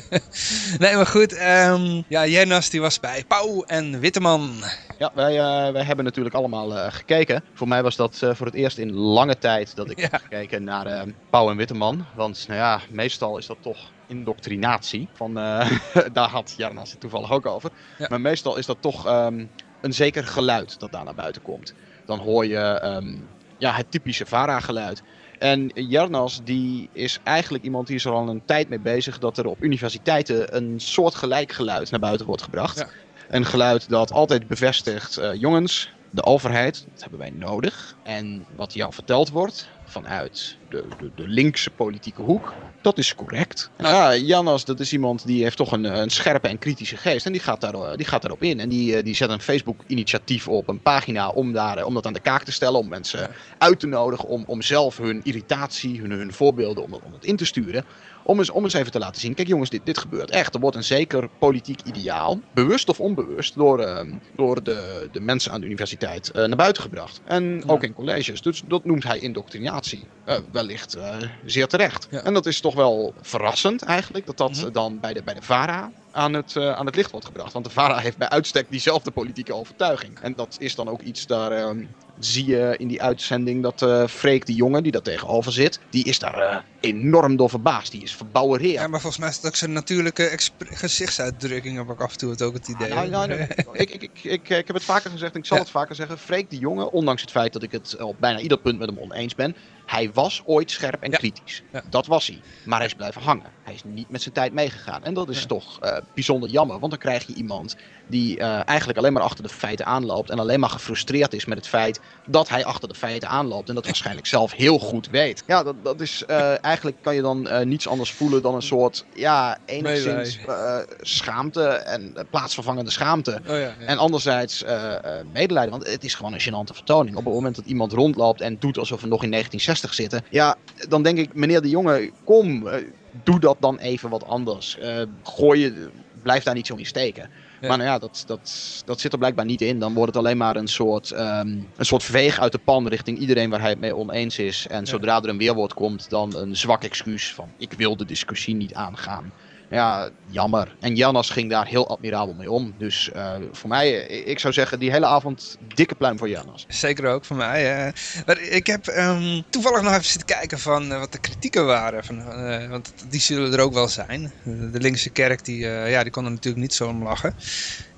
(laughs) nee, maar goed. ehm, ja, Jernas die was bij Pauw en Witteman. Ja, wij, eh, wij hebben natuurlijk allemaal eh, gekeken. Voor mij was dat eh, voor het eerst in lange tijd dat ik (laughs) Ja. heb gekeken naar eh Pauw en Witteman. Want nou ja, meestal is dat toch indoctrinatie. Van, eh, (laughs) daar had Jarnas het toevallig ook over. Ja. Maar meestal is dat toch ehm, een zeker geluid dat daar naar buiten komt. dan hoor je ehm, ja, het typische VARA-geluid. En Jarnas die is eigenlijk iemand die is er al een tijd mee bezig dat er op universiteiten een soort gelijk geluid naar buiten wordt gebracht. Ja. Een geluid dat altijd bevestigt, eh, jongens, de overheid, dat hebben wij nodig. En wat jou verteld wordt vanuit de, de, de linkse politieke hoek, dat is correct. Nou ja, Janas, dat is iemand die heeft toch een, een scherpe en kritische geest. En die gaat, daar, eh, die gaat daarop in. En die, eh, die zet een Facebook-initiatief op, een pagina, om, daar, eh, om dat aan de kaak te stellen. Om mensen uit te nodigen om, om zelf hun irritatie, hun, hun voorbeelden, om, om het in te sturen. Om eens, om eens even te laten zien, kijk jongens, dit, dit gebeurt echt. Er wordt een zeker politiek ideaal, bewust of onbewust, door, ehm, door de, de mensen aan de universiteit eh, naar buiten gebracht. En ook in colleges. Dus dat noemt hij indoctrinatie. Eh, wellicht eh, zeer terecht. Ja. En dat is toch wel verrassend eigenlijk, dat dat Mhm. dan bij de, bij de VARA aan het, eh, aan het licht wordt gebracht. Want de VARA heeft bij uitstek diezelfde politieke overtuiging. En dat is dan ook iets daar... ehm, zie je in die uitzending dat eh Freek de jongen die daar tegenover zit, die is daar eh, enorm door verbaasd. Die is verbouwereerd. Ja, maar volgens mij is het ook zijn natuurlijke gezichtsuitdrukking, heb ik af en toe het ook het idee. Nou, nou, nou, (laughs) ik, ik, ik, ik, ik heb het vaker gezegd en ik zal Ja. het vaker zeggen. Freek de jongen, ondanks het feit dat ik het op bijna ieder punt met hem oneens ben, hij was ooit scherp en Ja. kritisch. Ja. Dat was hij. Maar hij is blijven hangen. Hij is niet met zijn tijd meegegaan. En dat is Ja. toch eh, bijzonder jammer, want dan krijg je iemand die eh, eigenlijk alleen maar achter de feiten aanloopt en alleen maar gefrustreerd is met het feit dat hij achter de feiten aanloopt en dat waarschijnlijk zelf heel goed weet. Ja, dat, dat is eh, eigenlijk kan je dan eh, niets anders voelen dan een soort, ja, enigszins eh, schaamte en plaatsvervangende schaamte. Oh ja, ja. En anderzijds eh, eh, medelijden, want het is gewoon een gênante vertoning. Op het moment dat iemand rondloopt en doet alsof we nog in 1960 zitten, ja, dan denk ik, meneer de Jonge, kom, eh, doe dat dan even wat anders. Eh, gooi je, blijf daar niet zo in steken. Ja. Maar nou ja, dat, dat, dat zit er blijkbaar niet in. Dan wordt het alleen maar een soort, ehm, een soort veeg uit de pan richting iedereen waar hij het mee oneens is. En zodra er een weerwoord komt, dan een zwak excuus van ik wil de discussie niet aangaan. Ja, jammer. En Janas ging daar heel admirabel mee om. Dus eh, voor mij, eh, ik zou zeggen, die hele avond dikke pluim voor Janas. Zeker ook voor mij. eh. maar ik heb ehm, toevallig nog even zitten kijken van wat de kritieken waren. Van, want die zullen er ook wel zijn. De linkse kerk die, ja, die kon er natuurlijk niet zo om lachen.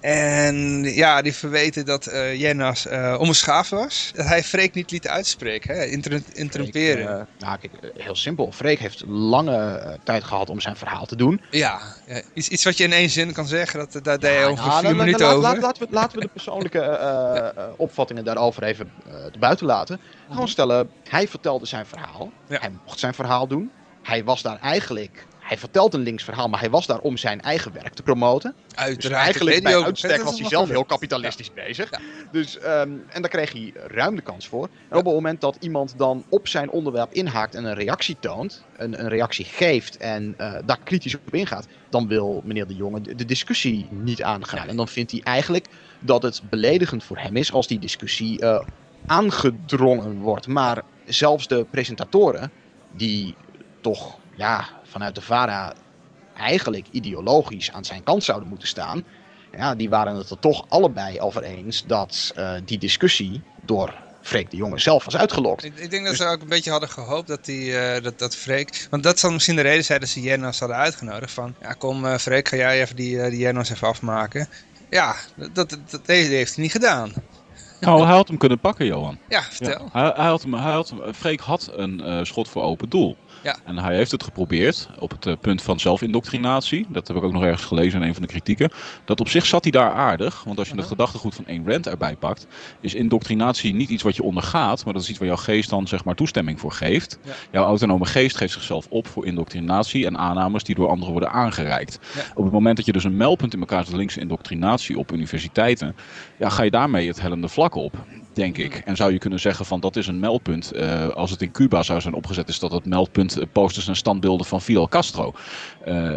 En ja, die verweten dat eh Jennas eh onbeschaafd was. Dat hij Freek niet liet uitspreken. Hè? Inter interrumperen. Freek, eh, nou, kijk, heel simpel. Freek heeft lange tijd gehad om zijn verhaal te doen. ja, iets, iets wat je in één zin kan zeggen. Dat, dat daar deed je Ja, ongeveer nou, vier minuten laat- over. laat- laten, we, laten we de persoonlijke opvattingen daarover even te buiten laten. Gewoon stellen, hij vertelde zijn verhaal. Ja. Hij mocht zijn verhaal doen. Hij was daar eigenlijk... Hij vertelt een links verhaal, maar hij was daar om zijn eigen werk te promoten. Dus Uiteraard. eigenlijk dat bij deed hij ook. uitstek was hij zelf heel kapitalistisch bezig. Ja. Dus, ehm, en daar kreeg hij ruim de kans voor. En op het moment dat iemand dan op zijn onderwerp inhaakt en een reactie toont, een, een reactie geeft en eh, daar kritisch op ingaat, dan wil meneer de Jonge de, de discussie niet aangaan. En dan vindt hij eigenlijk dat het beledigend voor hem is als die discussie eh, aangedrongen wordt. Maar zelfs de presentatoren, die toch ja, vanuit de VARA eigenlijk ideologisch aan zijn kant zouden moeten staan, ja, die waren het er toch allebei over eens dat eh, die discussie door Freek de Jonge zelf was uitgelokt. Ik, ik denk dat ze ook een beetje hadden gehoopt dat die, eh, dat, dat Freek... Want dat zal misschien de reden zijn dat ze Jennas hadden uitgenodigd. Van, ja kom eh Freek, ga jij even die, eh, die Jennas even afmaken. Ja, dat, dat, dat- deze heeft hij niet gedaan. Nou, hij had hem kunnen pakken, Johan. Ja, vertel. Ja, hij, hij had hem, hij had hem, Freek had een eh, schot voor open doel. Ja. En hij heeft het geprobeerd op het eh, punt van zelfindoctrinatie. Dat heb ik ook nog ergens gelezen in een van de kritieken. Dat op zich zat hij daar aardig. Want als je Mhm. het gedachtegoed van Ayn Rand erbij pakt, is indoctrinatie niet iets wat je ondergaat, maar dat is iets waar jouw geest dan zeg maar toestemming voor geeft. Ja. Jouw autonome geest geeft zichzelf op voor indoctrinatie en aannames die door anderen worden aangereikt. Ja. Op het moment dat je dus een meldpunt in elkaar zet, linkse indoctrinatie op universiteiten, ja, ga je daarmee het hellende vlak op, denk ik. En zou je kunnen zeggen van dat is een meldpunt. eh, als het in Cuba zou zijn opgezet, is dat het meldpunt eh, posters en standbeelden van Fidel Castro. Eh,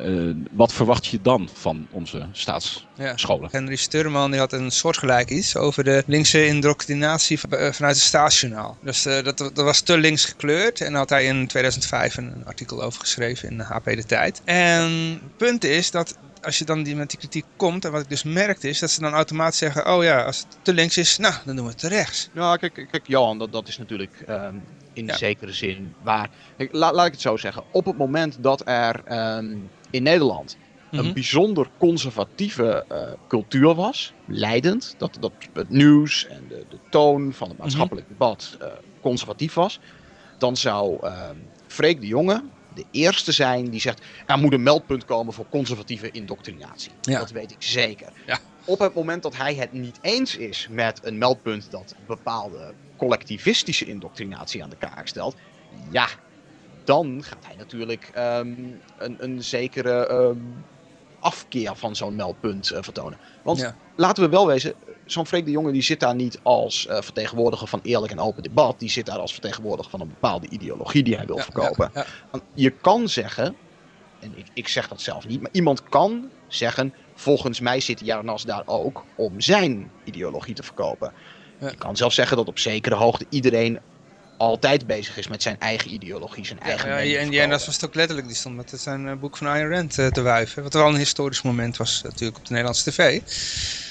wat verwacht je dan van onze staatsscholen? Ja. Henry Sturman die had een soortgelijk iets over de linkse indoctrinatie vanuit het staatsjournaal. Dus dat, dat was te links gekleurd en daar had hij in 2005 een, een artikel over geschreven in HP De Tijd. En het punt is dat als je dan die, met die kritiek komt, en wat ik dus merkte is dat ze dan automatisch zeggen, oh ja, als het te links is, nou, dan doen we het te rechts. Ja, kijk, kijk Johan, dat, dat is natuurlijk ehm, in Ja. zekere zin waar. Kijk, la- laat ik het zo zeggen. Op het moment dat er ehm, in Nederland Mhm. een bijzonder conservatieve eh, cultuur was, leidend, dat, dat het nieuws en de, de toon van het maatschappelijk debat eh, conservatief was, dan zou uh, Freek de Jonge de eerste zijn die zegt, er moet een meldpunt komen voor conservatieve indoctrinatie. Ja. Dat weet ik zeker. Ja. Op het moment dat hij het niet eens is met een meldpunt dat bepaalde collectivistische indoctrinatie aan de kaak stelt, ja, dan gaat hij natuurlijk ehm, een, een zekere ehm, afkeer van zo'n meldpunt eh, vertonen. Want Ja. laten we wel wezen, zo'n Freek de Jonge die zit daar niet als eh, vertegenwoordiger van eerlijk en open debat. Die zit daar als vertegenwoordiger van een bepaalde ideologie die hij wil Ja, verkopen. ja, Je kan zeggen, en ik, ik zeg dat zelf niet, maar iemand kan zeggen, volgens mij zit Jarnas daar ook om zijn ideologie te verkopen. Je kan zelfs zeggen dat op zekere hoogte iedereen altijd bezig is met zijn eigen ideologie, zijn eigen Ja, en, te ja, en dat was het ook letterlijk. Die stond met zijn eh, boek van Ayn Rand eh, te wuiven. Wat wel een historisch moment was eh, natuurlijk op de Nederlandse tv.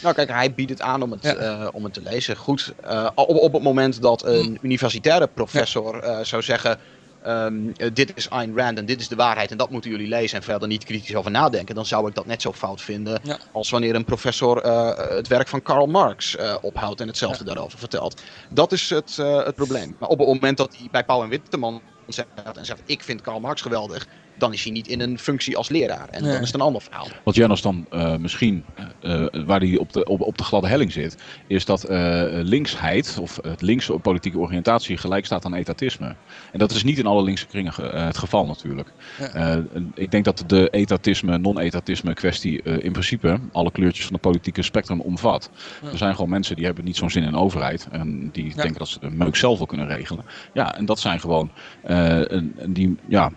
Nou kijk, hij biedt het aan om het, Ja. om het te lezen. Goed, op, op het moment dat een Mm. universitaire professor zou zeggen... ehm, eh, dit is Ayn Rand en dit is de waarheid en dat moeten jullie lezen en verder niet kritisch over nadenken, dan zou ik dat net zo fout vinden Ja. als wanneer een professor eh, het werk van Karl Marx eh, ophoudt en hetzelfde daarover vertelt. Dat is het, het probleem. Maar op het moment dat hij bij Pauw en Witteman zegt en zegt ik vind Karl Marx geweldig, dan is hij niet in een functie als leraar en Nee. dan is het een ander verhaal. Wat Janos dan eh, misschien, eh, eh, waar hij op de, op, op de gladde helling zit, is dat eh, linksheid of het linkse politieke oriëntatie gelijk staat aan etatisme. En dat is niet in alle linkse kringen ge- het geval natuurlijk. Ja. Eh, ik denk dat de etatisme, non-etatisme kwestie eh, in principe alle kleurtjes van het politieke spectrum omvat. Ja. Er zijn gewoon mensen die hebben niet zo'n zin in overheid en die Ja. denken dat ze de meuk zelf wel kunnen regelen. Ja, en dat zijn gewoon eh, die, ja,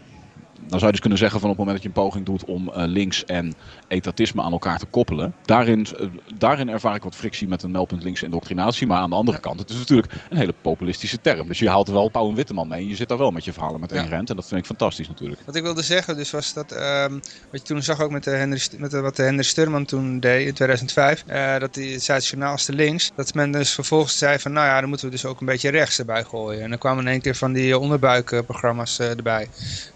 dan zou je dus kunnen zeggen van op het moment dat je een poging doet om eh, links en etatisme aan elkaar te koppelen. Daarin, eh, daarin ervaar ik wat frictie met een meldpunt linkse indoctrinatie. Maar aan de andere kant, het is natuurlijk een hele populistische term. Dus je haalt er wel Pauw en Witteman mee. Je zit daar wel met je verhalen met één Ja. rent. En dat vind ik fantastisch natuurlijk. Wat ik wilde zeggen dus was dat, ehm, wat je toen zag ook met, de Henry, met de, wat de Henry Sturman toen deed in 2005, eh, dat die zei het journaal is te links, dat men dus vervolgens zei van nou ja, dan moeten we dus ook een beetje rechts erbij gooien. En dan kwamen in één keer van die onderbuikprogramma's erbij.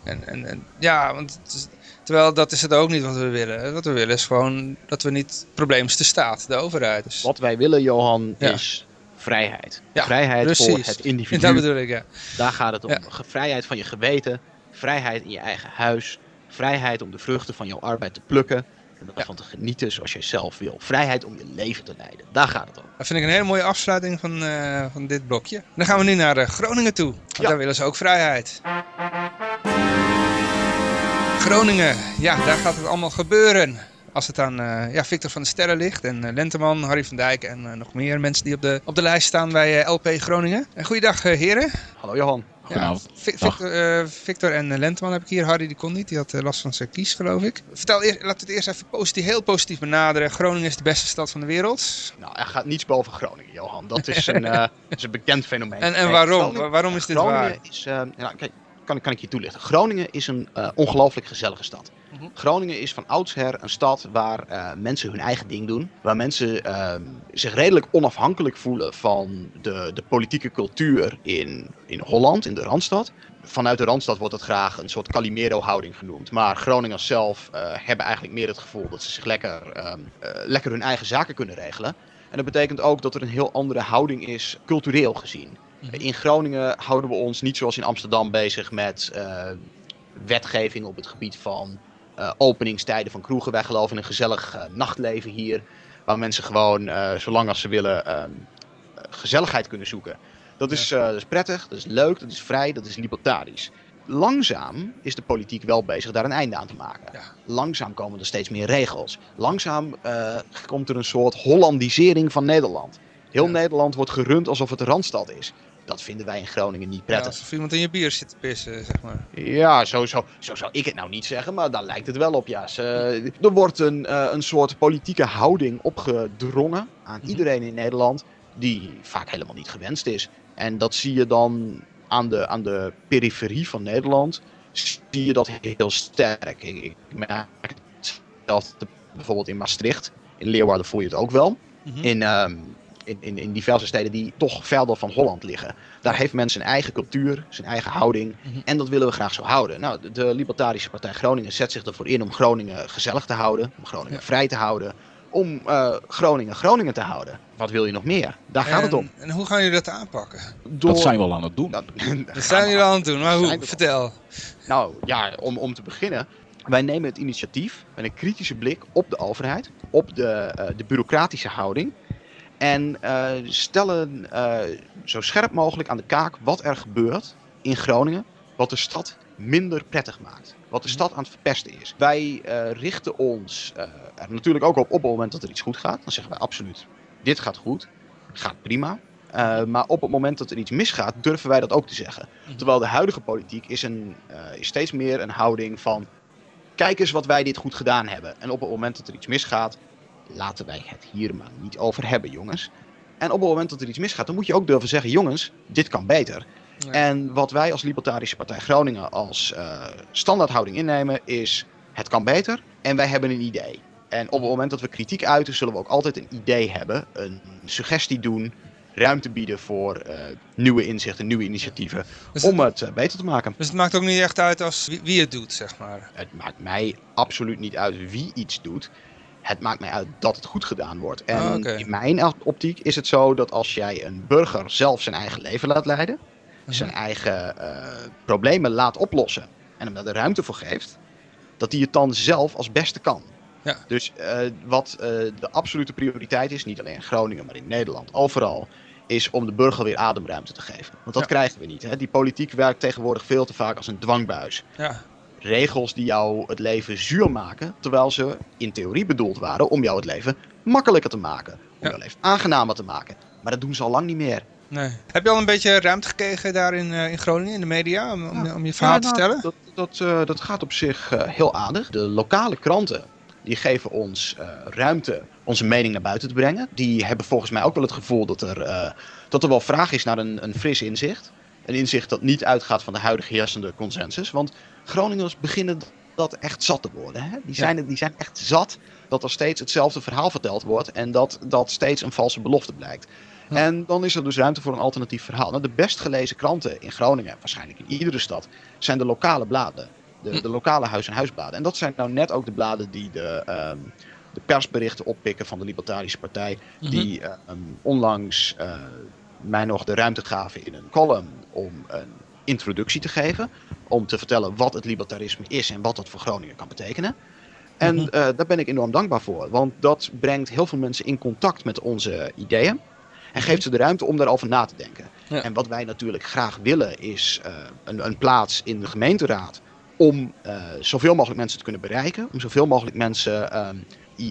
En, en, en ja, want het is- terwijl dat is het ook niet wat we willen. Wat we willen is gewoon dat we niet, is de staat, de overheid. Dus, Wat wij willen, Johan, Ja. is vrijheid. Ja, vrijheid voor het individu. dat bedoel ik, ja. Daar gaat het om. Vrijheid van je geweten, vrijheid in je eigen huis, vrijheid om de vruchten van jouw arbeid te plukken en daarvan te genieten zoals jij zelf wil. Vrijheid om je leven te leiden. Daar gaat het om. Dat vind ik een hele mooie afsluiting van, eh, van dit blokje. Dan gaan we nu naar eh, Groningen toe. Want daar willen ze ook vrijheid. Groningen, ja, daar gaat het allemaal gebeuren. Als het aan eh, ja, Victor van der Sterren ligt en eh, Lenteman, Harry van Dijk en eh, nog meer mensen die op de, op de lijst staan bij LP Groningen. En goeiedag heren. Hallo Johan. Dag. Victor, eh, Victor en Lenteman heb ik hier. Harry die kon niet, die had last van zijn kies geloof ik. Vertel eerst, laten we het eerst even positief, heel positief benaderen. Groningen is de beste stad van de wereld. Nou, er gaat niets boven Groningen, Johan. Dat is (laughs) een, eh, is een bekend fenomeen. En, en waarom? Groningen- waarom is dit Groningen waar? is, eh, nou, kijk, kan, kan ik je toelichten. Groningen is een eh, ongelooflijk gezellige stad. Mhm. Groningen is van oudsher een stad waar eh, mensen hun eigen ding doen. Waar mensen eh, zich redelijk onafhankelijk voelen van de, de politieke cultuur in, in Holland, in de Randstad. Vanuit de Randstad wordt het graag een soort Calimero-houding genoemd. Maar Groningers zelf eh, hebben eigenlijk meer het gevoel dat ze zich lekker, ehm, eh, lekker hun eigen zaken kunnen regelen. En dat betekent ook dat er een heel andere houding is, cultureel gezien. Mhm. In Groningen houden we ons niet zoals in Amsterdam bezig met eh, wetgeving op het gebied van eh, openingstijden van kroegen. Wij geloven in een gezellig eh, nachtleven hier, waar mensen gewoon, zolang als ze willen, ehm, eh, gezelligheid kunnen zoeken. Dat is, dat is prettig, dat is leuk, dat is vrij, dat is libertarisch. Langzaam is de politiek wel bezig daar een einde aan te maken. Ja. Langzaam komen er steeds meer regels. Langzaam komt er een soort Hollandisering van Nederland. Heel Ja. Nederland wordt gerund alsof het een randstad is. Dat vinden wij in Groningen niet Ja, prettig. alsof iemand in je bier zit te pissen, zeg maar. Ja, zo, zo, zo zou ik het nou niet zeggen, maar daar lijkt het wel op. Ja. Ze- er wordt een, eh, een soort politieke houding opgedrongen aan Mhm. iedereen in Nederland, die vaak helemaal niet gewenst is. En dat zie je dan aan de, aan de periferie van Nederland, zie je dat heel sterk. Ik, ik merk zelf bijvoorbeeld in Maastricht. In Leeuwarden voel je het ook wel. Mhm. In, ehm, in, in, in diverse steden die toch velden van Holland liggen. Daar heeft men zijn eigen cultuur, zijn eigen houding. Mhm. En dat willen we graag zo houden. Nou, de, de Libertarische Partij Groningen zet zich ervoor in om Groningen gezellig te houden. Om Groningen Ja. vrij te houden. Om eh, Groningen Groningen te houden. Wat wil je nog meer? Daar gaat het om. En hoe gaan jullie dat aanpakken? Door... Dat zijn we al aan het doen. Nou, (laughs) Dat zijn jullie aan het doen, maar hoe? al. Vertel. Nou ja, om, om te beginnen. Wij nemen het initiatief met een kritische blik op de overheid, op de, eh, de bureaucratische houding. En eh, stellen eh, zo scherp mogelijk aan de kaak wat er gebeurt in Groningen, wat de stad minder prettig maakt. Wat de stad aan het verpesten is. Wij eh, richten ons er natuurlijk ook op op het moment dat er iets goed gaat. Dan zeggen wij absoluut, dit gaat goed, gaat prima. Maar op het moment dat er iets misgaat, durven wij dat ook te zeggen. Terwijl de huidige politiek is, een, is steeds meer een houding van... Kijk eens wat wij dit goed gedaan hebben. En op het moment dat er iets misgaat, laten wij het hier maar niet over hebben, jongens. En op het moment dat er iets misgaat, dan moet je ook durven zeggen... Jongens, dit kan beter. Ja. En wat wij als Libertarische Partij Groningen als eh, standaardhouding innemen is... Het kan beter en wij hebben een idee. En op het moment dat we kritiek uiten, zullen we ook altijd een idee hebben. Een suggestie doen, ruimte bieden voor eh, nieuwe inzichten, nieuwe initiatieven Dus, om het eh, beter te maken. dus het maakt ook niet echt uit als wie, wie het doet, zeg maar. Het maakt mij absoluut niet uit wie iets doet. Het maakt mij uit dat het goed gedaan wordt. En oké. in mijn optiek is het zo dat als jij een burger zelf zijn eigen leven laat leiden, Mhm. zijn eigen eh, problemen laat oplossen en hem daar de ruimte voor geeft, dat hij het dan zelf als beste kan. Ja. Dus eh, wat eh, de absolute prioriteit is, niet alleen in Groningen, maar in Nederland, overal, is om de burger weer ademruimte te geven. Want dat Ja. krijgen we niet. Hè? Die politiek werkt tegenwoordig veel te vaak als een dwangbuis Ja, regels die jou het leven zuur maken, terwijl ze in theorie bedoeld waren om jou het leven makkelijker te maken, om Ja. jouw leven aangenamer te maken. Maar dat doen ze al lang niet meer. nee. Heb je al een beetje ruimte gekregen daar in, eh, in Groningen, in de media, om, om, om je verhaal Ja, te vertellen? Dat, dat, eh, dat gaat op zich eh, heel aardig. De lokale kranten die geven ons eh, ruimte onze mening naar buiten te brengen. Die hebben volgens mij ook wel het gevoel dat er, eh, dat er wel vraag is naar een, een fris inzicht. Een inzicht dat niet uitgaat van de huidige heersende consensus. Want Groningers beginnen dat echt zat te worden. Hè? Die, zijn, die zijn echt zat dat er steeds hetzelfde verhaal verteld wordt. En dat dat steeds een valse belofte blijkt. Ja. En dan is er dus ruimte voor een alternatief verhaal. Nou, de best gelezen kranten in Groningen, waarschijnlijk in iedere stad, zijn de lokale bladen. De, de lokale huis- en huisbladen. En dat zijn nou net ook de bladen die de, ehm, de persberichten oppikken van de Libertarische Partij. Die ehm, onlangs eh, mij nog de ruimte gaven in een column om een introductie te geven. Om te vertellen wat het libertarisme is en wat dat voor Groningen kan betekenen. En Mhm. eh, daar ben ik enorm dankbaar voor. Want dat brengt heel veel mensen in contact met onze ideeën. En geeft ze de ruimte om daarover na te denken. Ja. En wat wij natuurlijk graag willen is eh, een, een plaats in de gemeenteraad om eh, zoveel mogelijk mensen te kunnen bereiken. Om zoveel mogelijk mensen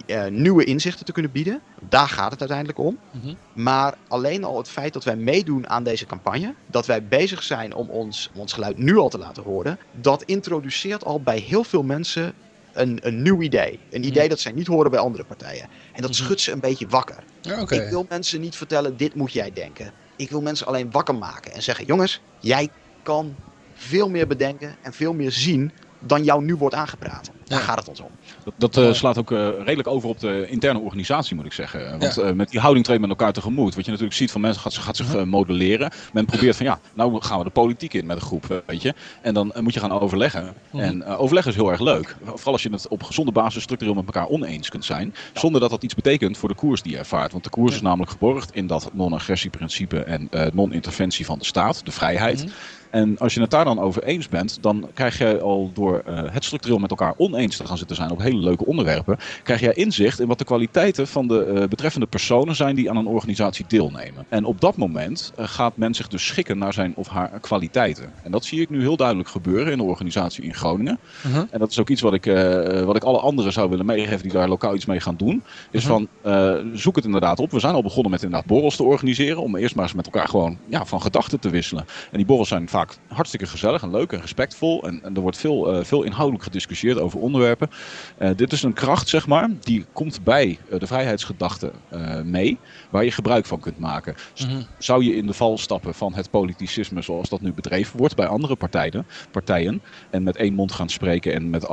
eh, nieuwe inzichten te kunnen bieden. Daar gaat het uiteindelijk om. Mhm. Maar alleen al het feit dat wij meedoen aan deze campagne, dat wij bezig zijn om ons, om ons geluid nu al te laten horen, dat introduceert al bij heel veel mensen een, een nieuw idee. Een idee dat zij niet horen bij andere partijen. En dat Mhm. schudt ze een beetje wakker. Ja. Ik wil mensen niet vertellen, dit moet jij denken. Ik wil mensen alleen wakker maken en zeggen, jongens, jij kan veel meer bedenken en veel meer zien dan jou nu wordt aangepraat. Daar Ja. gaat het ons om. Dat, dat eh, slaat ook eh, redelijk over op de interne organisatie, moet ik zeggen. Want Ja. eh, met die houding treedt men elkaar tegemoet. Wat je natuurlijk ziet van mensen gaat, zich- gaat zich modelleren. Men probeert van ja, nou gaan we de politiek in met een groep, weet je. En dan moet je gaan overleggen. Mhm. En overleggen is heel erg leuk. Vooral als je het op gezonde basis structureel met elkaar oneens kunt zijn. Zonder dat dat iets betekent voor de koers die je ervaart. Want de koers is namelijk geborgd in dat non-agressieprincipe en eh, non-interventie van de staat, de vrijheid. Mhm. En als je het daar dan over eens bent, dan krijg je al door eh, het structureel met elkaar oneens te gaan zitten zijn op hele leuke onderwerpen, krijg jij inzicht in wat de kwaliteiten van de eh, betreffende personen zijn die aan een organisatie deelnemen. En op dat moment eh, gaat men zich dus schikken naar zijn of haar kwaliteiten. En dat zie ik nu heel duidelijk gebeuren in de organisatie in Groningen. Mhm. En dat is ook iets wat ik, wat ik alle anderen zou willen meegeven die daar lokaal iets mee gaan doen. Is Mhm. van, zoek het inderdaad op. We zijn al begonnen met inderdaad borrels te organiseren. Om eerst maar eens met elkaar gewoon ja, van gedachten te wisselen. En die borrels zijn vaak hartstikke gezellig en leuk en respectvol. En, en er wordt veel, eh, veel inhoudelijk gediscussieerd over onderwerpen. Eh, dit is een kracht, zeg maar, die komt bij eh, de vrijheidsgedachte mee. Waar je gebruik van kunt maken. Mhm. Zou je in de val stappen van het politicisme zoals dat nu bedreven wordt bij andere partijen, partijen en met één mond gaan spreken en met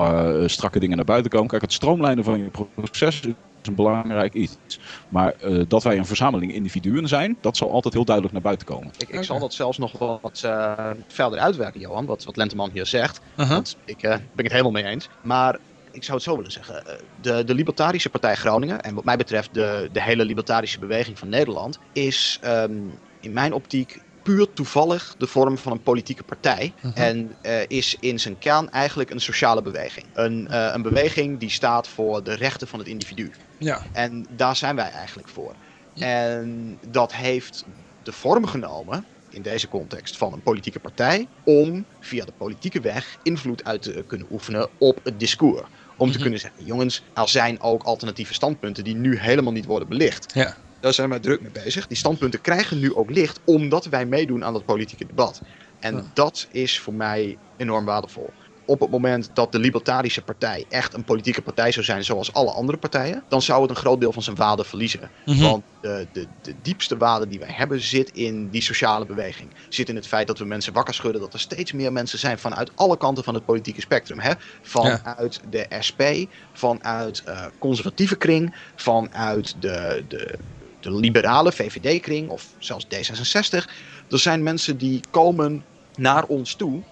strakke dingen naar buiten komen. Kijk, het stroomlijnen van je proces een belangrijk iets. Maar eh, dat wij een verzameling individuen zijn, dat zal altijd heel duidelijk naar buiten komen. Ik, ik zal dat zelfs nog wat uh, verder uitwerken, Johan, wat, wat Lenteman hier zegt. Uh-huh. Want ik uh, ben het helemaal mee eens. Maar ik zou het zo willen zeggen. eh, De, de Libertarische Partij Groningen, en wat mij betreft de, de hele libertarische beweging van Nederland, is um, in mijn optiek puur toevallig de vorm van een politieke partij. Mhm. En uh, is in zijn kern eigenlijk een sociale beweging. Een, uh, een beweging die staat voor de rechten van het individu. Ja. En daar zijn wij eigenlijk voor. En dat heeft de vorm genomen in deze context van een politieke partij om via de politieke weg invloed uit te kunnen oefenen op het discours. Om te Mhm. kunnen zeggen, jongens, er zijn ook alternatieve standpunten die nu helemaal niet worden belicht. Ja. Daar zijn wij druk mee bezig. Die standpunten krijgen nu ook licht omdat wij meedoen aan dat politieke debat. En Ja. dat is voor mij enorm waardevol. Op het moment dat de Libertarische Partij echt een politieke partij zou zijn zoals alle andere partijen, dan zou het een groot deel van zijn waarde verliezen. Mhm. Want de, de, de diepste waarde die wij hebben zit in die sociale beweging. Zit in het feit dat we mensen wakker schudden, dat er steeds meer mensen zijn vanuit alle kanten van het politieke spectrum. Hè? Vanuit de SP, vanuit uh, conservatieve kring, vanuit de, de, de liberale VVD-kring of zelfs D66. Er zijn mensen die komen naar ons toe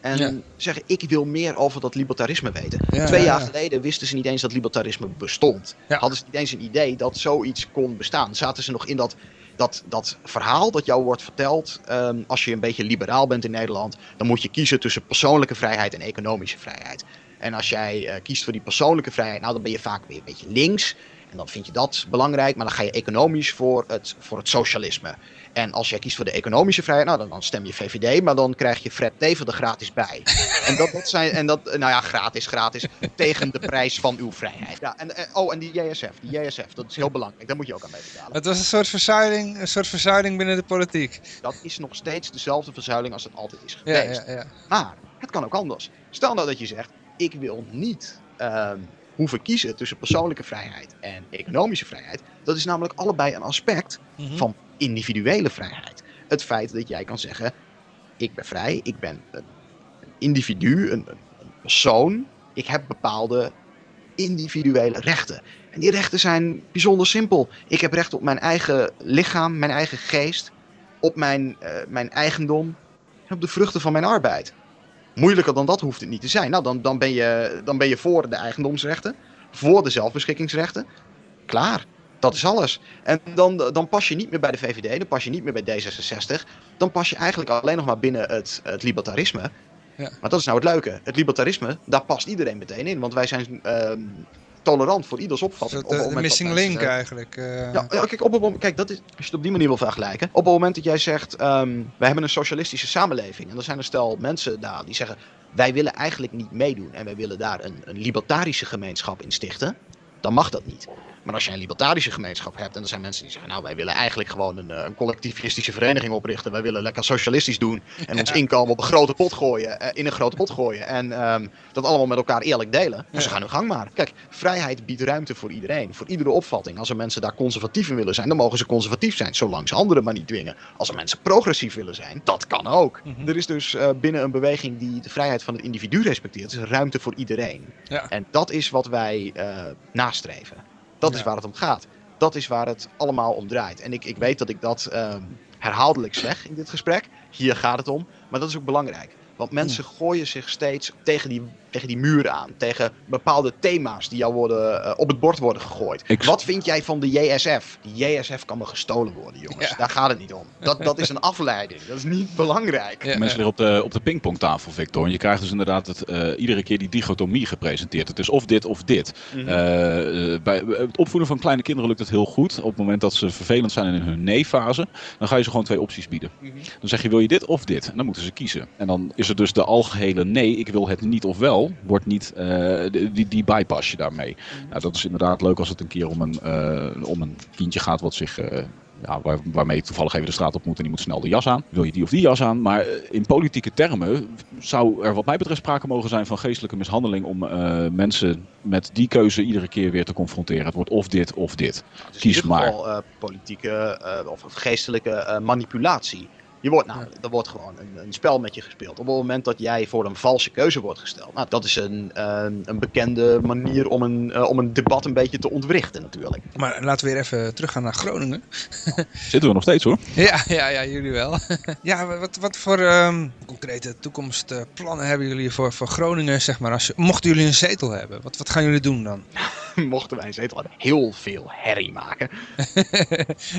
en Ja. zeggen: Ik wil meer over dat libertarisme weten. Ja, Twee ja, jaar ja. geleden wisten ze niet eens dat libertarisme bestond. Hadden ze niet eens een idee dat zoiets kon bestaan. Zaten ze nog in dat, dat, dat verhaal dat jou wordt verteld. ehm, als je een beetje liberaal bent in Nederland, dan moet je kiezen tussen persoonlijke vrijheid en economische vrijheid. En als jij eh, kiest voor die persoonlijke vrijheid, nou dan ben je vaak weer een beetje links. En dan vind je dat belangrijk, maar dan ga je economisch voor het, voor het socialisme. En als jij kiest voor de economische vrijheid, nou dan, dan stem je VVD, maar dan krijg je Fred Teven er gratis bij. (laughs) en dat, dat zijn, en dat, nou ja, gratis, gratis, tegen de prijs van uw vrijheid. Ja, en, eh, oh, en die JSF, die JSF, dat is heel belangrijk, daar moet je ook aan meebetalen. Het was een soort verzuiling, een soort verzuiling binnen de politiek. Dat is nog steeds dezelfde verzuiling als het altijd is Ja, geweest. ja, ja. Maar het kan ook anders. Stel nou dat je zegt, ik wil niet ehm, hoeven kiezen tussen persoonlijke vrijheid en economische vrijheid. Dat is namelijk allebei een aspect Mhm. van individuele vrijheid. Het feit dat jij kan zeggen, ik ben vrij, ik ben een individu, een, een een persoon. Ik heb bepaalde individuele rechten. En die rechten zijn bijzonder simpel. Ik heb recht op mijn eigen lichaam, mijn eigen geest, op mijn, eh, mijn eigendom en op de vruchten van mijn arbeid. Moeilijker dan dat hoeft het niet te zijn. Nou, dan, dan, ben, je, dan ben je voor de eigendomsrechten, voor de zelfbeschikkingsrechten. Klaar. Dat is alles. En dan, dan pas je niet meer bij de VVD, dan pas je niet meer bij D66. Dan pas je eigenlijk alleen nog maar binnen het, het libertarisme. Ja. Maar dat is nou het leuke. Het libertarisme, daar past iedereen meteen in. Want wij zijn ehm, tolerant voor ieders opvatting. Op de missing link zeggen- eigenlijk. eh. ja, kijk, op het moment, kijk dat is, als je het op die manier wil vergelijken. Op het moment dat jij zegt, ehm, wij hebben een socialistische samenleving. En er zijn een stel mensen daar die zeggen, wij willen eigenlijk niet meedoen. En wij willen daar een, een libertarische gemeenschap in stichten. Dan mag dat niet. Maar als je een libertarische gemeenschap hebt en er zijn mensen die zeggen, nou wij willen eigenlijk gewoon een, eh, een collectivistische vereniging oprichten. Wij willen lekker socialistisch doen en ons inkomen op een grote pot gooien, eh, in een grote pot gooien. En ehm, dat allemaal met elkaar eerlijk delen. Dus ze gaan hun gang maar. Kijk, vrijheid biedt ruimte voor iedereen, voor iedere opvatting. Als er mensen daar conservatief in willen zijn, dan mogen ze conservatief zijn, zolang ze anderen maar niet dwingen. Als er mensen progressief willen zijn, dat kan ook. Mhm. Er is dus eh, binnen een beweging die de vrijheid van het individu respecteert, is ruimte voor iedereen. Ja. En dat is wat wij nastreven. Dat is waar het om gaat. Dat is waar het allemaal om draait. En ik, ik weet dat ik dat ehm, herhaaldelijk zeg in dit gesprek. Hier gaat het om. Maar dat is ook belangrijk. Want mensen gooien zich steeds tegen die, tegen die muur aan. Tegen bepaalde thema's die jou worden, eh, op het bord worden gegooid. Ik- Wat vind jij van de JSF? Die JSF kan me gestolen worden, jongens. Ja. Daar gaat het niet om. Dat, dat is een (laughs) afleiding. Dat is niet belangrijk. Ja, Mensen liggen op de, op de pingpongtafel, Victor. En je krijgt dus inderdaad het, eh, iedere keer die dichotomie gepresenteerd. Het is of dit of dit. Mhm. Eh, eh, bij het opvoeden van kleine kinderen lukt het heel goed. Op het moment dat ze vervelend zijn in hun nee-fase, dan ga je ze gewoon twee opties bieden. Mhm. Dan zeg je, wil je dit of dit? En dan moeten ze kiezen. En dan is er dus de algehele nee, ik wil het niet of wel, wordt niet, eh, die, die, bypass je daarmee. Nou, dat is inderdaad leuk als het een keer om een, eh, om een kindje gaat wat zich... eh, ja, waar, waarmee je toevallig even de straat op moet en die moet snel de jas aan. Wil je die of die jas aan? Maar in politieke termen zou er wat mij betreft sprake mogen zijn van geestelijke mishandeling om eh, mensen met die keuze iedere keer weer te confronteren. Het wordt of dit of dit. Het is Kies in ieder maar. geval eh, politieke eh, of geestelijke eh, manipulatie. Je wordt, nou, er wordt gewoon een, een spel met je gespeeld. Op het moment dat jij voor een valse keuze wordt gesteld. Nou, dat is een, eh, een bekende manier om een, eh, om een debat een beetje te ontwrichten natuurlijk. Maar laten we weer even teruggaan naar Groningen. (laughs) Zitten we nog steeds hoor. Ja, ja, ja jullie wel. (laughs) ja, wat, wat voor ehm, concrete toekomstplannen hebben jullie voor, voor Groningen, zeg maar, als je, mochten jullie een zetel hebben? Wat, wat gaan jullie doen dan? (laughs) Mochten wij een zetel hebben, heel veel herrie maken.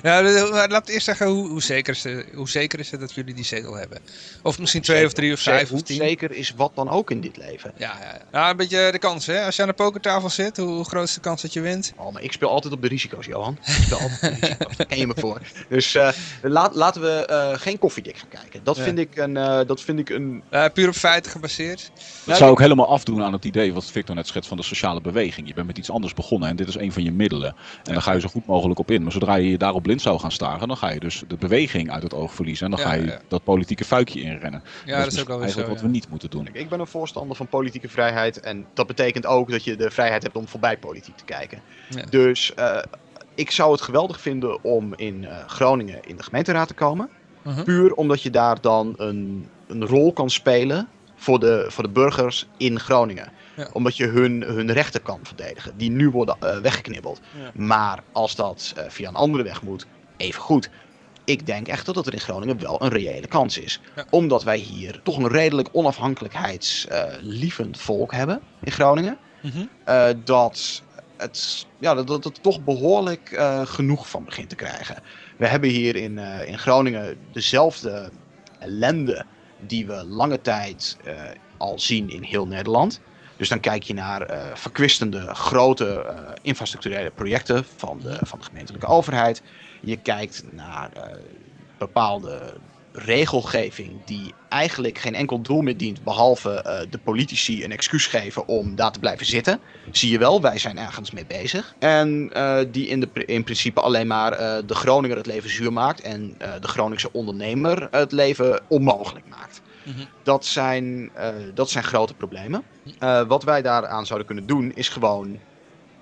ja, laat ik eerst zeggen, hoe, hoe, zeker is, hoe zeker is het dat jullie die zetel hebben? Of misschien twee Zeker. of drie of vijf of tien? zeker is wat dan ook in dit leven. Ja, ja, ja. ja, een beetje de kans, hè? Als je aan de pokertafel zit, hoe, groot is de kans dat je wint? Oh, maar ik speel altijd op de risico's, Johan. Ik speel altijd op de (laughs) risico's, daar ken je me voor. Dus eh, laat, laten we eh, geen koffiedik gaan kijken. Dat, Ja. vind ik een, eh, dat vind ik een... Eh, puur op feiten gebaseerd. Dat zou ik helemaal afdoen aan het idee wat Victor net schetst van de sociale beweging. Je bent met iets anders begonnen en dit is een van je middelen. En dan ga je zo goed mogelijk op in. Maar zodra je je daarop blind zou gaan staren, dan ga je dus de beweging uit het oog verliezen. En dan Ja, ga je ja. dat politieke fuikje inrennen. Ja, dat is ook misschien wel weer zo. eigenlijk wat ja. we niet moeten doen. Ik ben een voorstander van politieke vrijheid. En dat betekent ook dat je de vrijheid hebt om voorbij politiek te kijken. Ja. Dus eh, ik zou het geweldig vinden om in eh, Groningen in de gemeenteraad te komen. Mhm. Puur omdat je daar dan een, een rol kan spelen voor de, voor de burgers in Groningen. Ja. Omdat je hun, hun rechten kan verdedigen, die nu worden eh, weggeknibbeld. Ja. Maar als dat eh, via een andere weg moet, even goed. Ik denk echt dat er in Groningen wel een reële kans is. Ja. Omdat wij hier toch een redelijk onafhankelijkheidslievend volk hebben in Groningen. Mhm. eh, dat het, ja, dat, dat het toch behoorlijk eh, genoeg van begint te krijgen. We hebben hier in, eh, in Groningen dezelfde ellende die we lange tijd al zien in heel Nederland. Dus dan kijk je naar verkwistende grote eh, infrastructurele projecten van de, van de gemeentelijke overheid. Je kijkt naar eh, bepaalde regelgeving die eigenlijk geen enkel doel meer dient, behalve eh, de politici een excuus geven om daar te blijven zitten. Zie je wel, wij zijn ergens mee bezig. En eh, die in, de, in principe alleen maar de Groninger het leven zuur maakt en de Groningse ondernemer het leven onmogelijk maakt. Mhm. Dat zijn, dat zijn grote problemen. Wat wij daaraan zouden kunnen doen is gewoon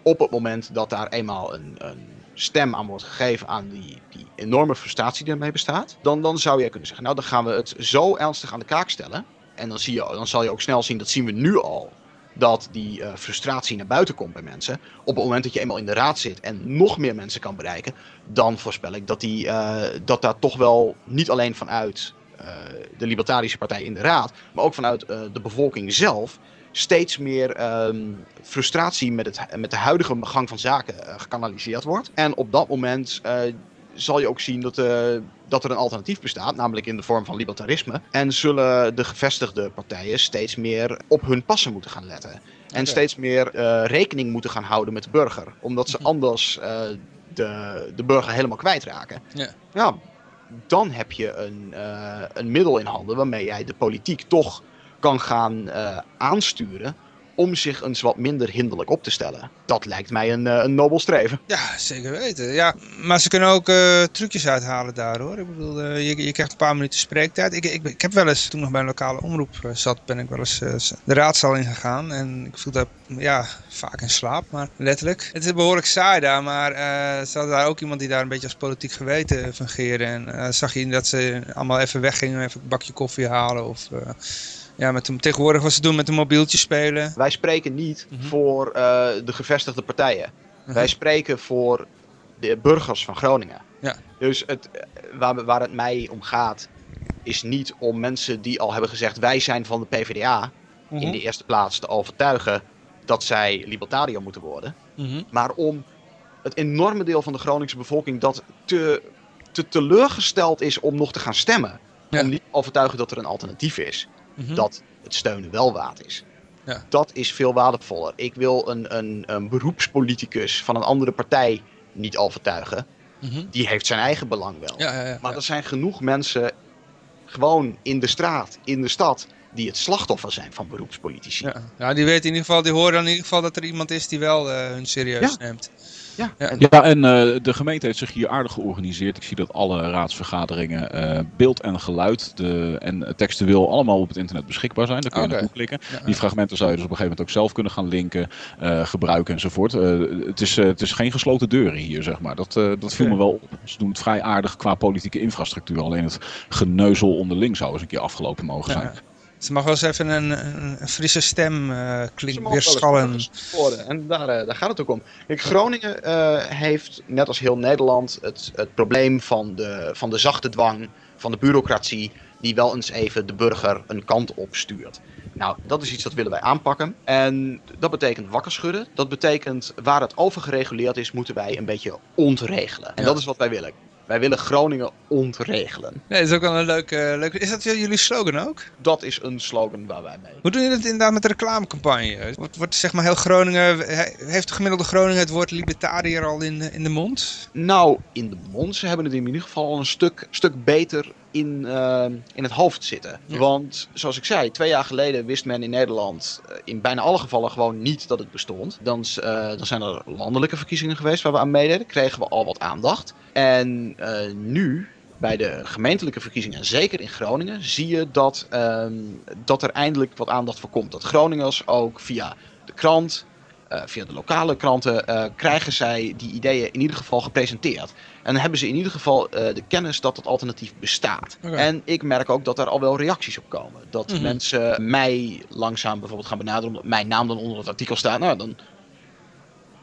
op het moment dat daar eenmaal een, een stem aan wordt gegeven aan die, die enorme frustratie die ermee bestaat, dan, dan zou je kunnen zeggen, nou dan gaan we het zo ernstig aan de kaak stellen. En dan, zie je, dan zal je ook snel zien, dat zien we nu al, dat die eh, frustratie naar buiten komt bij mensen. Op het moment dat je eenmaal in de raad zit en nog meer mensen kan bereiken, dan voorspel ik dat, die, eh, dat daar toch wel niet alleen vanuit eh, de Libertarische Partij in de raad, maar ook vanuit de bevolking zelf steeds meer ehm, frustratie met, het, met de huidige gang van zaken eh, gekanaliseerd wordt. En op dat moment eh, zal je ook zien dat, eh, dat er een alternatief bestaat, namelijk in de vorm van libertarisme. En zullen de gevestigde partijen steeds meer op hun passen moeten gaan letten. En steeds meer rekening moeten gaan houden met de burger. Omdat ze Mhm. anders de, de burger helemaal kwijtraken. Ja. ja, dan heb je een, een middel in handen waarmee jij de politiek toch kan gaan eh, aansturen om zich eens wat minder hinderlijk op te stellen. Dat lijkt mij een, eh, een nobel streven. Ja, zeker weten. Ja, maar ze kunnen ook eh, trucjes uithalen daar hoor. Ik bedoel, je, je krijgt een paar minuten spreektijd. Ik, ik, ik heb wel eens, toen nog bij een lokale omroep zat, ben ik wel eens de raadzaal ingegaan. En ik viel daar ja, vaak in slaap, maar letterlijk. Het is behoorlijk saai daar, maar ze hadden daar ook iemand die daar een beetje als politiek geweten fungeerde. En zag je dat ze allemaal even weggingen, even een bakje koffie halen of... ja, met de, tegenwoordig wat ze doen met een mobieltje spelen. Wij spreken niet Mhm. voor eh, de gevestigde partijen. Mhm. Wij spreken voor de burgers van Groningen. Ja. Dus het, eh, waar, waar het mij om gaat, is niet om mensen die al hebben gezegd wij zijn van de PvdA Mhm. in de eerste plaats te overtuigen dat zij libertariër moeten worden. Maar om het enorme deel van de Groningse bevolking dat te, te teleurgesteld is om nog te gaan stemmen. Ja. Om niet te overtuigen dat er een alternatief is. Mhm. Dat het steunen wel waard is. Ja. Dat is veel waardevoller. Ik wil een, een, een beroepspoliticus van een andere partij niet overtuigen. Mhm. Die heeft zijn eigen belang wel. Ja, ja, ja. Maar er zijn genoeg mensen gewoon in de straat, in de stad, die het slachtoffer zijn van beroepspolitici. Ja. ja, die weten in ieder geval, die horen in ieder geval dat er iemand is die wel eh, hun serieus Ja. neemt. Ja, Ja. en- Ja, en eh, de gemeente heeft zich hier aardig georganiseerd. Ik zie dat alle raadsvergaderingen eh, beeld en geluid de, en textueel allemaal op het internet beschikbaar zijn. Daar kun je naartoe klikken. Ja, Die fragmenten zou je dus op een gegeven moment ook zelf kunnen gaan linken, eh, gebruiken enzovoort. Eh, het, is, eh, het is geen gesloten deuren hier, zeg maar. Dat, eh, dat viel me wel op. Ze doen het vrij aardig qua politieke infrastructuur. Alleen het geneuzel onderling zou eens een keer afgelopen mogen Ja. zijn. Ze mag wel eens even een, frisse stem eh klinken, weer schallen. En daar, eh, daar gaat het ook om. Kijk, Groningen eh, heeft, net als heel Nederland, het, het probleem van de, van de zachte dwang, van de bureaucratie, die wel eens even de burger een kant op stuurt. Nou, dat is iets dat willen wij aanpakken. En dat betekent wakker schudden. Dat betekent waar het overgereguleerd is, moeten wij een beetje ontregelen. En Ja. dat is wat wij willen. Wij willen Groningen ontregelen. Nee, dat is ook wel een leuke, leuke... Is dat jullie slogan ook? Dat is een slogan waar wij mee. Hoe doen jullie het inderdaad met de reclamecampagne? Wordt, wordt zeg maar heel Groningen... he- Heeft de gemiddelde Groningen het woord libertariër al in, in de mond? Nou, in de mond. Ze hebben het in ieder geval al een stuk, stuk beter in, eh, in het hoofd zitten. Ja. Want, zoals ik zei, twee jaar geleden wist men in Nederland eh, in bijna alle gevallen gewoon niet dat het bestond. Dan, eh, dan zijn er landelijke verkiezingen geweest waar we aan meededen. Kregen we al wat aandacht. En nu, bij de gemeentelijke verkiezingen, en zeker in Groningen, zie je dat, ehm, dat er eindelijk wat aandacht voor komt. Dat Groningers ook via de krant, via de lokale kranten, krijgen zij die ideeën in ieder geval gepresenteerd. En dan hebben ze in ieder geval eh, de kennis dat het alternatief bestaat. En ik merk ook dat er al wel reacties op komen. Dat Mhm. mensen mij langzaam bijvoorbeeld gaan benaderen, omdat mijn naam dan onder het artikel staat. Nou, dan.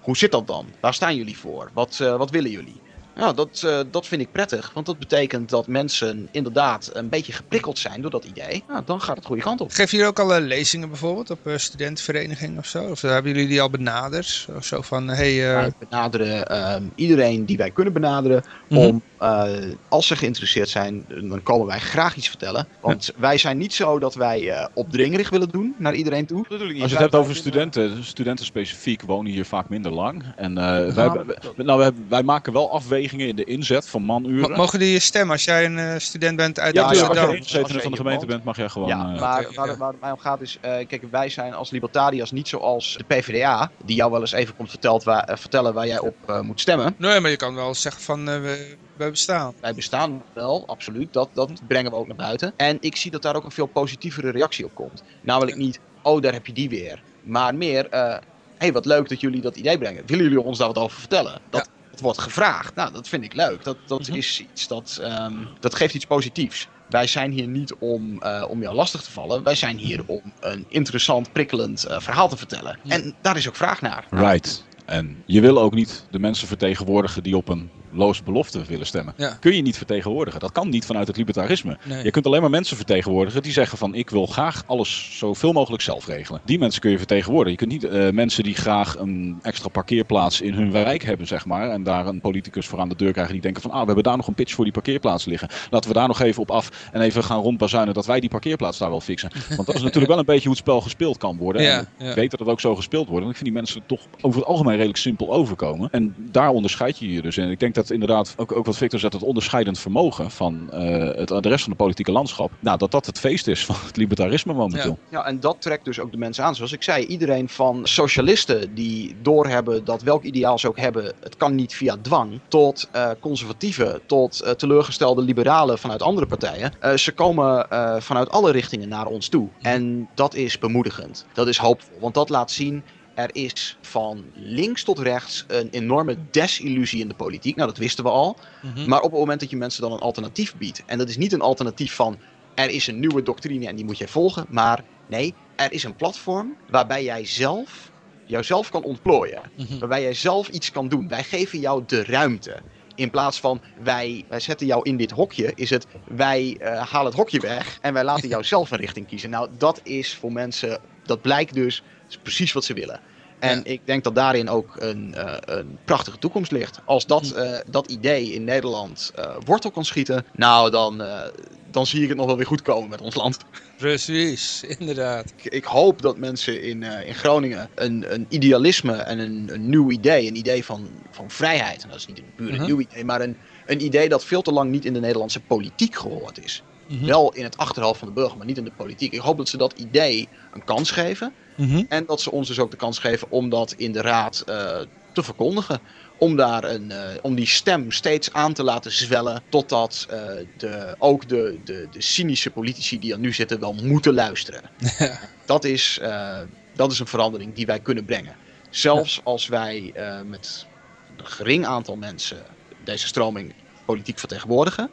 Hoe zit dat dan? Waar staan jullie voor? Wat, eh, wat willen jullie? Nou, dat, eh, dat vind ik prettig, want dat betekent dat mensen inderdaad een beetje geprikkeld zijn door dat idee. Nou, dan gaat het goede kant op. Geven jullie ook al eh, lezingen bijvoorbeeld op uh, studentenverenigingen of zo? Of hebben jullie die al benaderd? Of zo van, hey... Wij benaderen ehm, iedereen die wij kunnen benaderen. Mhm. Om, eh, als ze geïnteresseerd zijn, dan komen wij graag iets vertellen. Want wij zijn niet zo dat wij eh, opdringerig willen doen naar iedereen toe. Als je het hebt over studenten, studenten specifiek wonen hier vaak minder lang. En eh, wij, Nou, wij- nou, wij, wij maken wel afwegingen in de inzet van manuren. mo- mogen die je stemmen als jij een eh, student bent uit Ja, Ja, als je Amsterdam? Als je van de gemeente bent, mag jij gewoon... Ja, eh, maar waar, ja. waar het mij om gaat is, eh, kijk, wij zijn als libertariërs niet zoals de PvdA, die jou wel eens even komt vertelt waar, vertellen waar jij op eh, moet stemmen. Nee, maar je kan wel zeggen van, eh, we, we bestaan. Wij bestaan wel, absoluut. Dat, dat brengen we ook naar buiten. En ik zie dat daar ook een veel positievere reactie op komt. Namelijk niet, oh, daar heb je die weer. Maar meer, hé, hey, wat leuk dat jullie dat idee brengen. Willen jullie ons daar wat over vertellen? Dat, dat wordt gevraagd. Nou, dat vind ik leuk. Dat, dat Mhm. is iets dat, ehm, dat geeft iets positiefs. Wij zijn hier niet om, eh, om jou lastig te vallen. Wij zijn hier om een interessant, prikkelend eh, verhaal te vertellen. Ja. En daar is ook vraag naar. Right. En je wil ook niet de mensen vertegenwoordigen die op een loze belofte willen stemmen. Ja. Kun je niet vertegenwoordigen. Dat kan niet vanuit het libertarisme. Nee. Je kunt alleen maar mensen vertegenwoordigen die zeggen van ik wil graag alles zoveel mogelijk zelf regelen. Die mensen kun je vertegenwoordigen. Je kunt niet eh, mensen die graag een extra parkeerplaats in hun wijk hebben, zeg maar. En daar een politicus voor aan de deur krijgen die denken van ah, we hebben daar nog een pitch voor die parkeerplaats liggen. Laten we daar nog even op af en even gaan rondbazuinen dat wij die parkeerplaats daar wel fixen. (laughs) Want dat is natuurlijk wel een beetje hoe het spel gespeeld kan worden. Ja, En ja. ik weet dat het ook zo gespeeld wordt. Want ik vind die mensen toch over het algemeen redelijk simpel overkomen. En daar onderscheid je je dus in. Ik denk dat inderdaad, ook, ook wat Victor zegt, het onderscheidend vermogen van eh, het, de rest van de politieke landschap. Nou, dat dat het feest is van het libertarisme momenteel. Ja, en dat trekt dus ook de mensen aan. Zoals ik zei, iedereen van socialisten die doorhebben dat welk ideaal ze ook hebben, het kan niet via dwang, tot eh, conservatieven, tot eh, teleurgestelde liberalen vanuit andere partijen. Ze komen vanuit alle richtingen naar ons toe. En dat is bemoedigend. Dat is hoopvol, want dat laat zien. Er is van links tot rechts een enorme desillusie in de politiek. Nou, dat wisten we al. Mhm. Maar op het moment dat je mensen dan een alternatief biedt, en dat is niet een alternatief van er is een nieuwe doctrine en die moet jij volgen, maar nee, er is een platform waarbij jij zelf jouzelf kan ontplooien, Mhm. waarbij jij zelf iets kan doen. Wij geven jou de ruimte. In plaats van wij, wij zetten jou in dit hokje, is het wij eh, halen het hokje weg en wij laten (laughs) jou zelf een richting kiezen. Nou, dat is voor mensen, dat blijkt dus, is precies wat ze willen. En Ja. ik denk dat daarin ook een, eh, een prachtige toekomst ligt. Als dat, eh, dat idee in Nederland eh, wortel kan schieten, nou dan, dan zie ik het nog wel weer goed komen met ons land. Precies, inderdaad. Ik, ik hoop dat mensen in, in Groningen een, een idealisme en een, een nieuw idee, een idee van, van vrijheid, en dat is niet een puur een Mhm. nieuw idee, maar een, een idee dat veel te lang niet in de Nederlandse politiek gehoord is. Mhm. Wel in het achterhoofd van de burger, maar niet in de politiek. Ik hoop dat ze dat idee een kans geven. Mhm. En dat ze ons dus ook de kans geven om dat in de raad eh, te verkondigen. om, daar een, eh, om die stem steeds aan te laten zwellen. Totdat eh, de, ook de, de, de cynische politici die er nu zitten wel moeten luisteren. (laughs) Dat, is, dat is een verandering die wij kunnen brengen. Zelfs als wij met een gering aantal mensen deze stroming politiek vertegenwoordigen.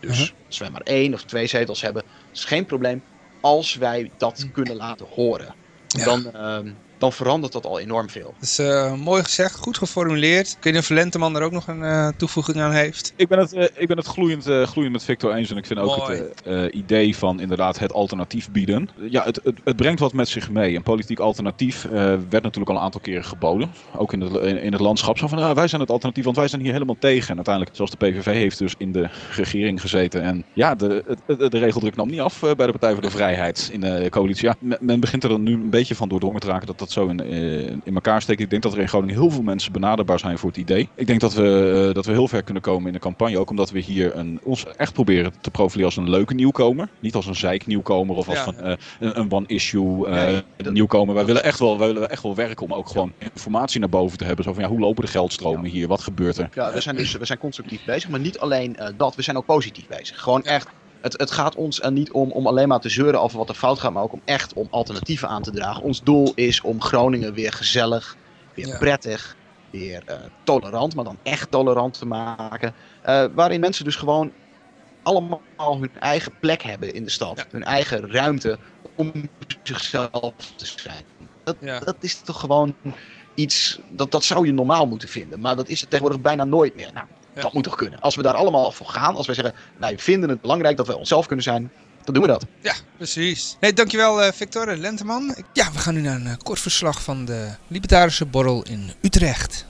Dus Mhm. als wij maar één of twee zetels hebben, is geen probleem. Als wij dat kunnen laten horen, Dan, ehm, dan verandert dat al enorm veel. Dat is eh, mooi gezegd, goed geformuleerd. Ik weet niet of Lenteman er ook nog een eh, toevoeging aan heeft. Ik ben het, eh, ik ben het gloeiend, eh, gloeiend met Victor eens. En ik vind ook het idee van inderdaad het alternatief bieden. Ja, het, het, het brengt wat met zich mee. Een politiek alternatief eh, werd natuurlijk al een aantal keren geboden. Ook in het, in, in het landschap. Zo van, ah, wij zijn het alternatief, want wij zijn hier helemaal tegen. En uiteindelijk, zoals de PVV heeft dus in de regering gezeten. En ja, de, het- het- de regeldruk nam niet af eh, bij de Partij voor de Vrijheid in de coalitie. Ja, men, men begint er dan nu een beetje van doordrongen te raken dat dat zo in, eh, in elkaar steekt. Ik denk dat er in Groningen heel veel mensen benaderbaar zijn voor het idee. Ik denk dat we, eh, dat we heel ver kunnen komen in de campagne. Ook omdat we hier een, ons echt proberen te profileren als een leuke nieuwkomer. Niet als een zeiknieuwkomer of als Ja. van, eh, een, een one-issue dat- nieuwkomer. Wij willen, echt wel, wij willen echt wel werken om ook gewoon informatie naar boven te hebben. Zo van, ja, hoe lopen de geldstromen hier? Wat gebeurt er? Ja, we zijn dus we zijn constructief bezig, maar niet alleen dat, we zijn ook positief bezig. Gewoon echt, het, het gaat ons er niet om om alleen maar te zeuren over wat er fout gaat, maar ook om echt om alternatieven aan te dragen. Ons doel is om Groningen weer gezellig, weer Ja. prettig, weer eh, tolerant, maar dan echt tolerant te maken. Eh, waarin mensen dus gewoon allemaal hun eigen plek hebben in de stad, Ja. hun eigen ruimte om zichzelf te zijn. Dat, Ja. dat is toch gewoon iets, dat, dat zou je normaal moeten vinden, maar dat is het tegenwoordig bijna nooit meer. Nou, Dat moet toch kunnen. Als we daar allemaal voor gaan, als wij zeggen, wij vinden het belangrijk dat wij onszelf kunnen zijn, dan doen we dat. Ja, precies. Nee, dankjewel eh Victor en Lenteman. Ja, we gaan nu naar een eh, kort verslag van de Libertarische Borrel in Utrecht.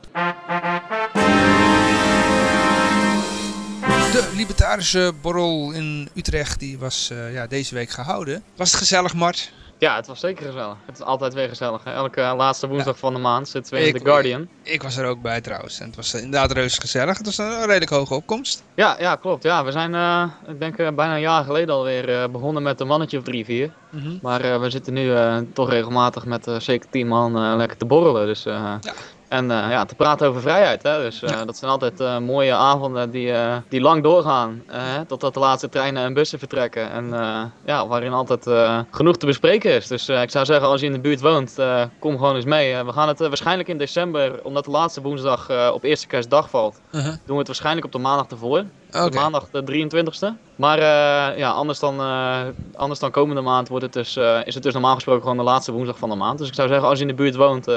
De Libertarische Borrel in Utrecht die was eh, ja, deze week gehouden. Was het gezellig, Mart? Ja, het was zeker gezellig. Het is altijd weer gezellig. Hè? Elke laatste woensdag van de maand zitten we in Ik- The Guardian. Ik was er ook bij trouwens. En het was eh, inderdaad reuze gezellig. Het was een redelijk hoge opkomst. Ja, ja, klopt. Ja, we zijn, eh, ik denk eh, bijna een jaar geleden alweer eh, begonnen met een mannetje of drie, vier. Maar eh, we zitten nu eh, toch regelmatig met eh, zeker tien man eh, lekker te borrelen. Dus, eh, En eh, ja, te praten over vrijheid. Hè? Dus eh, Ja. dat zijn altijd eh, mooie avonden die, die lang doorgaan. totdat de laatste treinen en bussen vertrekken. En ja, waarin altijd genoeg te bespreken is. Dus ik zou zeggen, als je in de buurt woont, kom gewoon eens mee. We gaan het waarschijnlijk in december, omdat de laatste woensdag op eerste kerstdag valt, Uh-huh. doen we het waarschijnlijk op de maandag ervoor. De maandag de 23ste. Maar eh, ja, anders dan, eh, anders dan komende maand wordt het dus, eh, is het dus normaal gesproken gewoon de laatste woensdag van de maand. Dus ik zou zeggen, als je in de buurt woont,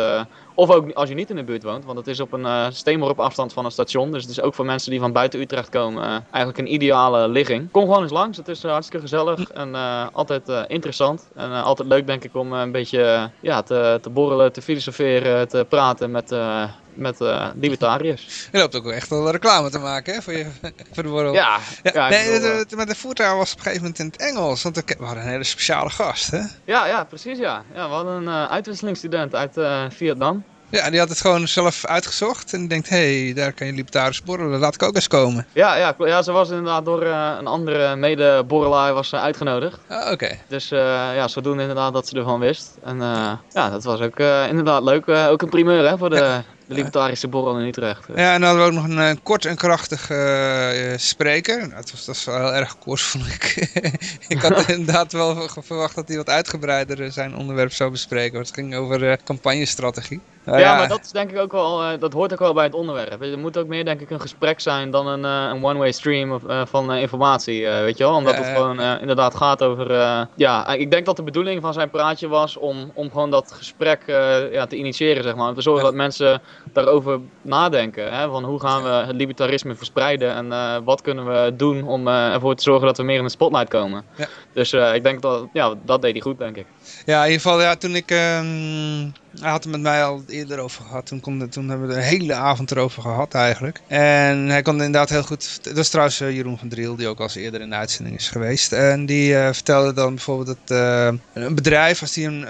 of ook als je niet in de buurt woont, want het is op een steenworp afstand van een station. Dus het is ook voor mensen die van buiten Utrecht komen eigenlijk een ideale ligging. Kom gewoon eens langs, het is hartstikke gezellig en altijd interessant. En altijd leuk denk ik om een beetje ja, te, te borrelen, te filosoferen, te praten met, met eh, libertariërs. Je loopt ook echt wel reclame te maken hè, voor, je, (laughs) voor de borrel. Ja, Ja, nee, bedoel, het- maar de voertaal was op een gegeven moment in het Engels. Want we hadden een hele speciale gast, hè? Ja, ja, precies ja. ja we hadden een eh, uitwisselingsstudent uit eh, Vietnam. Ja, die had het gewoon zelf uitgezocht. En denkt, hé, hey, daar kan je libertarisch borrelen. Laat ik ook eens komen. Ja, ja, ja, ze was inderdaad door eh, een andere mede-borrelaar was, eh, uitgenodigd. Ah, Oké. Dus eh, ja, zodoende inderdaad dat ze ervan wist. En eh, ja, dat was ook eh, inderdaad leuk. Eh, ook een primeur hè, voor de, de libertarische borrel in Utrecht. Ja, en dan hadden we ook nog een eh, kort en krachtig eh, eh, spreker. Nou, het was, dat was wel heel erg kort, (laughs) vond ik. ik had (laughs) inderdaad wel verwacht dat hij wat uitgebreider zijn onderwerp zou bespreken. Want het ging over eh, campagnestrategie. Nou ja, maar dat is denk ik ook wel, eh, dat hoort ook wel bij het onderwerp. Het moet ook meer denk ik een gesprek zijn dan een, eh, een one-way stream of, eh, van informatie, weet je wel. Omdat het gewoon inderdaad gaat over, ja, ik denk dat de bedoeling van zijn praatje was om, om gewoon dat gesprek ja, te initiëren, zeg maar. Om te zorgen dat mensen daarover nadenken, hè, van hoe gaan we het libertarisme verspreiden en wat kunnen we doen om ervoor te zorgen dat we meer in de spotlight komen. Ja. Dus ik denk dat, ja, dat deed hij goed, denk ik. Ja, in ieder geval, ja, toen ik... ehm, hij had met mij al eerder over gehad. Toen, kon, toen hebben we de hele avond erover gehad eigenlijk. En hij kon inderdaad heel goed... Dat is trouwens eh, Jeroen van Driel, die ook al eens eerder in de uitzending is geweest. En die eh, vertelde dan bijvoorbeeld dat eh, een bedrijf, als die een,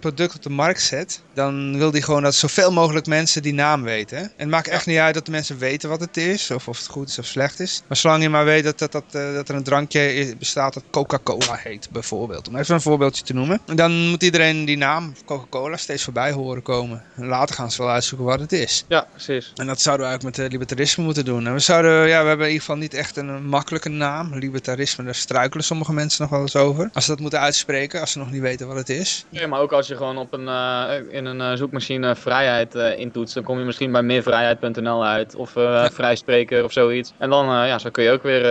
product op de markt zet... dan wil die gewoon dat zoveel mogelijk mensen die naam weten. En het maakt echt niet uit dat de mensen weten wat het is. Of of het goed is of slecht is. Maar zolang je maar weet dat, dat, dat, dat er een drankje bestaat dat Coca-Cola heet, bijvoorbeeld. Om even een voorbeeldje te noemen. En dan moet iedereen die naam Coca-Cola steeds voorbij horen komen. Later gaan ze wel uitzoeken wat het is. Ja, precies. En dat zouden we eigenlijk met uh, libertarisme moeten doen. En we zouden, ja, we hebben in ieder geval niet echt een makkelijke naam. Libertarisme, daar struikelen sommige mensen nog wel eens over. Als ze dat moeten uitspreken, als ze nog niet weten wat het is. Ja, maar ook als je gewoon op een, uh, in een zoekmachine vrijheid intoetst, dan kom je misschien bij meervrijheid.nl uit. Of ja. vrijspreker of zoiets. En dan ja, zo kun je ook weer,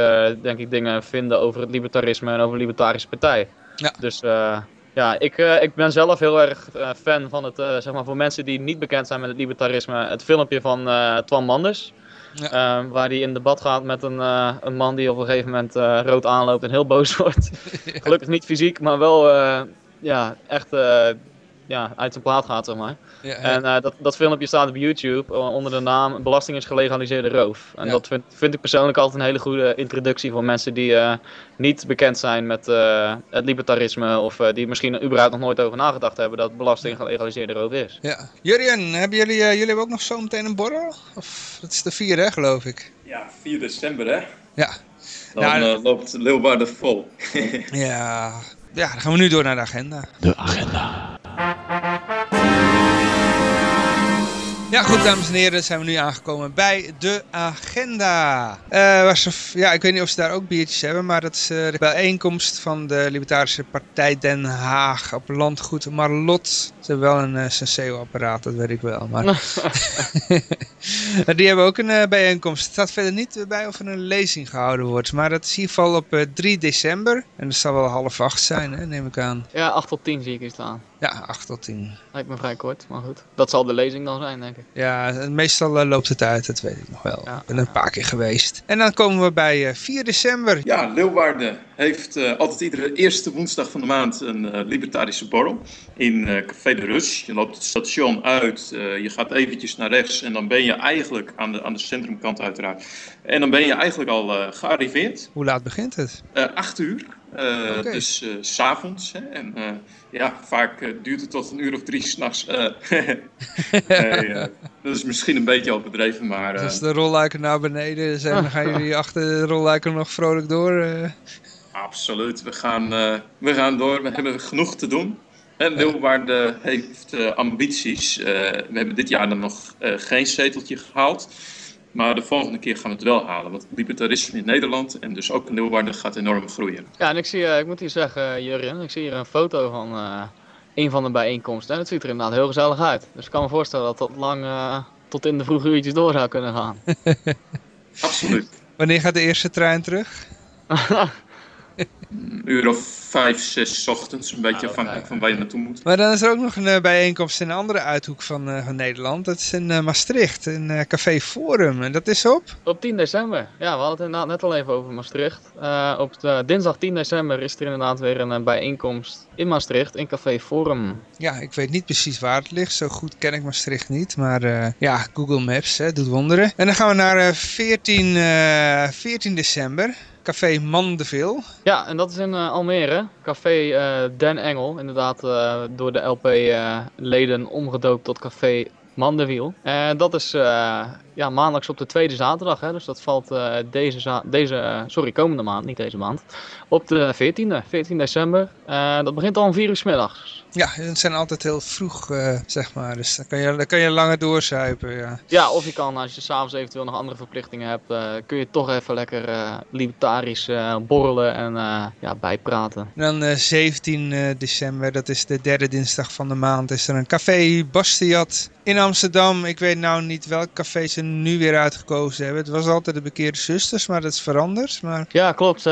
denk ik, dingen vinden over het libertarisme en over de libertarische partij. Ja. Dus ja, ik, uh, ik ben zelf heel erg uh, fan van het, uh, zeg maar voor mensen die niet bekend zijn met het libertarisme, het filmpje van Twan Manders. Ja. Ehm, waar hij in debat gaat met een, een man die op een gegeven moment rood aanloopt en heel boos (laughs) wordt. (laughs) Gelukkig niet fysiek, maar wel ja, echt ja, uit zijn plaat gaat, zeg maar. Ja, En uh, dat, dat filmpje staat op YouTube eh, onder de naam Belasting is gelegaliseerde roof. En dat vind, vind ik persoonlijk altijd een hele goede introductie voor mensen die uh, niet bekend zijn met het libertarisme of die misschien überhaupt nog nooit over nagedacht hebben dat belasting gelegaliseerde roof is. Ja. Jurien, hebben jullie, jullie hebben ook nog zo meteen een borrel? Of dat is de 4 hè, geloof ik? Ja, 4 december hè? Ja. Dan ja, loopt Leeuwarden vol. (laughs) ja, ja, dan gaan we nu door naar de agenda. De agenda. Ja, goed dames en heren, zijn we nu aangekomen bij de agenda. Uh, ja, ik weet niet of ze daar ook biertjes hebben, maar dat is uh, de bijeenkomst van de Libertarische Partij Den Haag op landgoed Marlot. Ze hebben wel een uh, Senseo-apparaat, dat weet ik wel. Maar (laughs) (laughs) die hebben ook een bijeenkomst. Het staat verder niet bij of er een lezing gehouden wordt, maar dat is in ieder geval op 3 december. En dat zal wel half acht zijn, hè, neem ik aan. Ja, 8 tot 10 zie ik hier staan. Ja, 8 tot 10. Lijkt me vrij kort, maar goed. Dat zal de lezing dan zijn, denk ik. Ja, meestal uh, loopt het uit, dat weet ik nog wel. Ik ben een paar keer geweest. En dan komen we bij uh, 4 december. Ja, Leeuwarden heeft uh, altijd iedere eerste woensdag van de maand een libertarische borrel in Café de Rus. Je loopt het station uit, je gaat eventjes naar rechts en dan ben je eigenlijk aan de, aan de centrumkant uiteraard. En dan ben je eigenlijk al gearriveerd. Hoe laat begint het? 8 uur. Uh, okay. Dus s'avonds. En ja, vaak duurt het tot een uur of drie s'nachts. (laughs) (laughs) nee, dat is misschien een beetje overdreven, maar... Dus als de rolluiken naar beneden zijn, dan gaan jullie (laughs) achter de rolluiken nog vrolijk door? Absoluut. We gaan, we gaan door. We hebben genoeg te doen. En heeft ambities. we hebben dit jaar dan nog geen zeteltje gehaald. Maar de volgende keer gaan we het wel halen. Want libertarisme in Nederland en dus ook in Leeuwarden gaat enorm groeien. Ja, en ik, zie, ik moet hier zeggen, Jurien, ik zie hier een foto van uh, een van de bijeenkomsten. En het ziet er inderdaad heel gezellig uit. Dus ik kan me voorstellen dat dat lang tot in de vroege uurtjes door zou kunnen gaan. (laughs) Absoluut. Wanneer gaat de eerste trein terug? (laughs) een uur of vijf, zes ochtends. Een beetje afhankelijk van waar je naartoe moet. Maar dan is er ook nog een uh, bijeenkomst in een andere uithoek van, uh, van Nederland. Dat is in uh, Maastricht, in Café Forum. En dat is op? Op 10 december. Ja, we hadden het inderdaad net al even over Maastricht. op de, dinsdag 10 december is er inderdaad weer een bijeenkomst in Maastricht, in Café Forum. Ja, ik weet niet precies waar het ligt. Zo goed ken ik Maastricht niet. Maar ja, Google Maps hè, doet wonderen. En dan gaan we naar 14, 14 december. Café Mandeville. Ja, en dat is in uh, Almere. Café uh, Den Engel. Inderdaad uh, door de LP-leden omgedoopt tot Café Mandeville. En dat is ja, maandelijks op de tweede zaterdag. Hè, dus dat valt deze, deze sorry, komende maand, niet deze maand. Op de 14e, 14 december. dat begint al om 4 uur s middags. Ja, het zijn altijd heel vroeg, zeg maar. Dus dan kan je, dan kan je langer doorzuipen, ja. Ja, of je kan, als je s'avonds eventueel nog andere verplichtingen hebt, kun je toch even lekker libertarisch borrelen en ja, bijpraten. En dan 17 december, dat is de derde dinsdag van de maand, is er een café Bastiat in Amsterdam. Ik weet nou niet welk café ze nu weer uitgekozen hebben. Het was altijd de Bekeerde Zusters, maar dat is veranderd. Maar... Ja, klopt.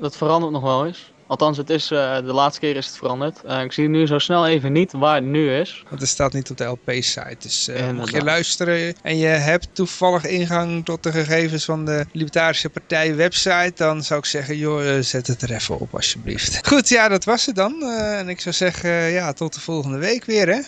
dat verandert nog wel eens. Althans, het is, uh, de laatste keer is het veranderd. Uh, ik zie nu zo snel even niet waar het nu is. Want het staat niet op de LP-site. Dus uh, mocht je luisteren en je hebt toevallig ingang tot de gegevens van de Libertarische Partij website, dan zou ik zeggen, joh, zet het er even op alsjeblieft. Goed, ja, dat was het dan. en ik zou zeggen, ja, tot de volgende week weer, hè.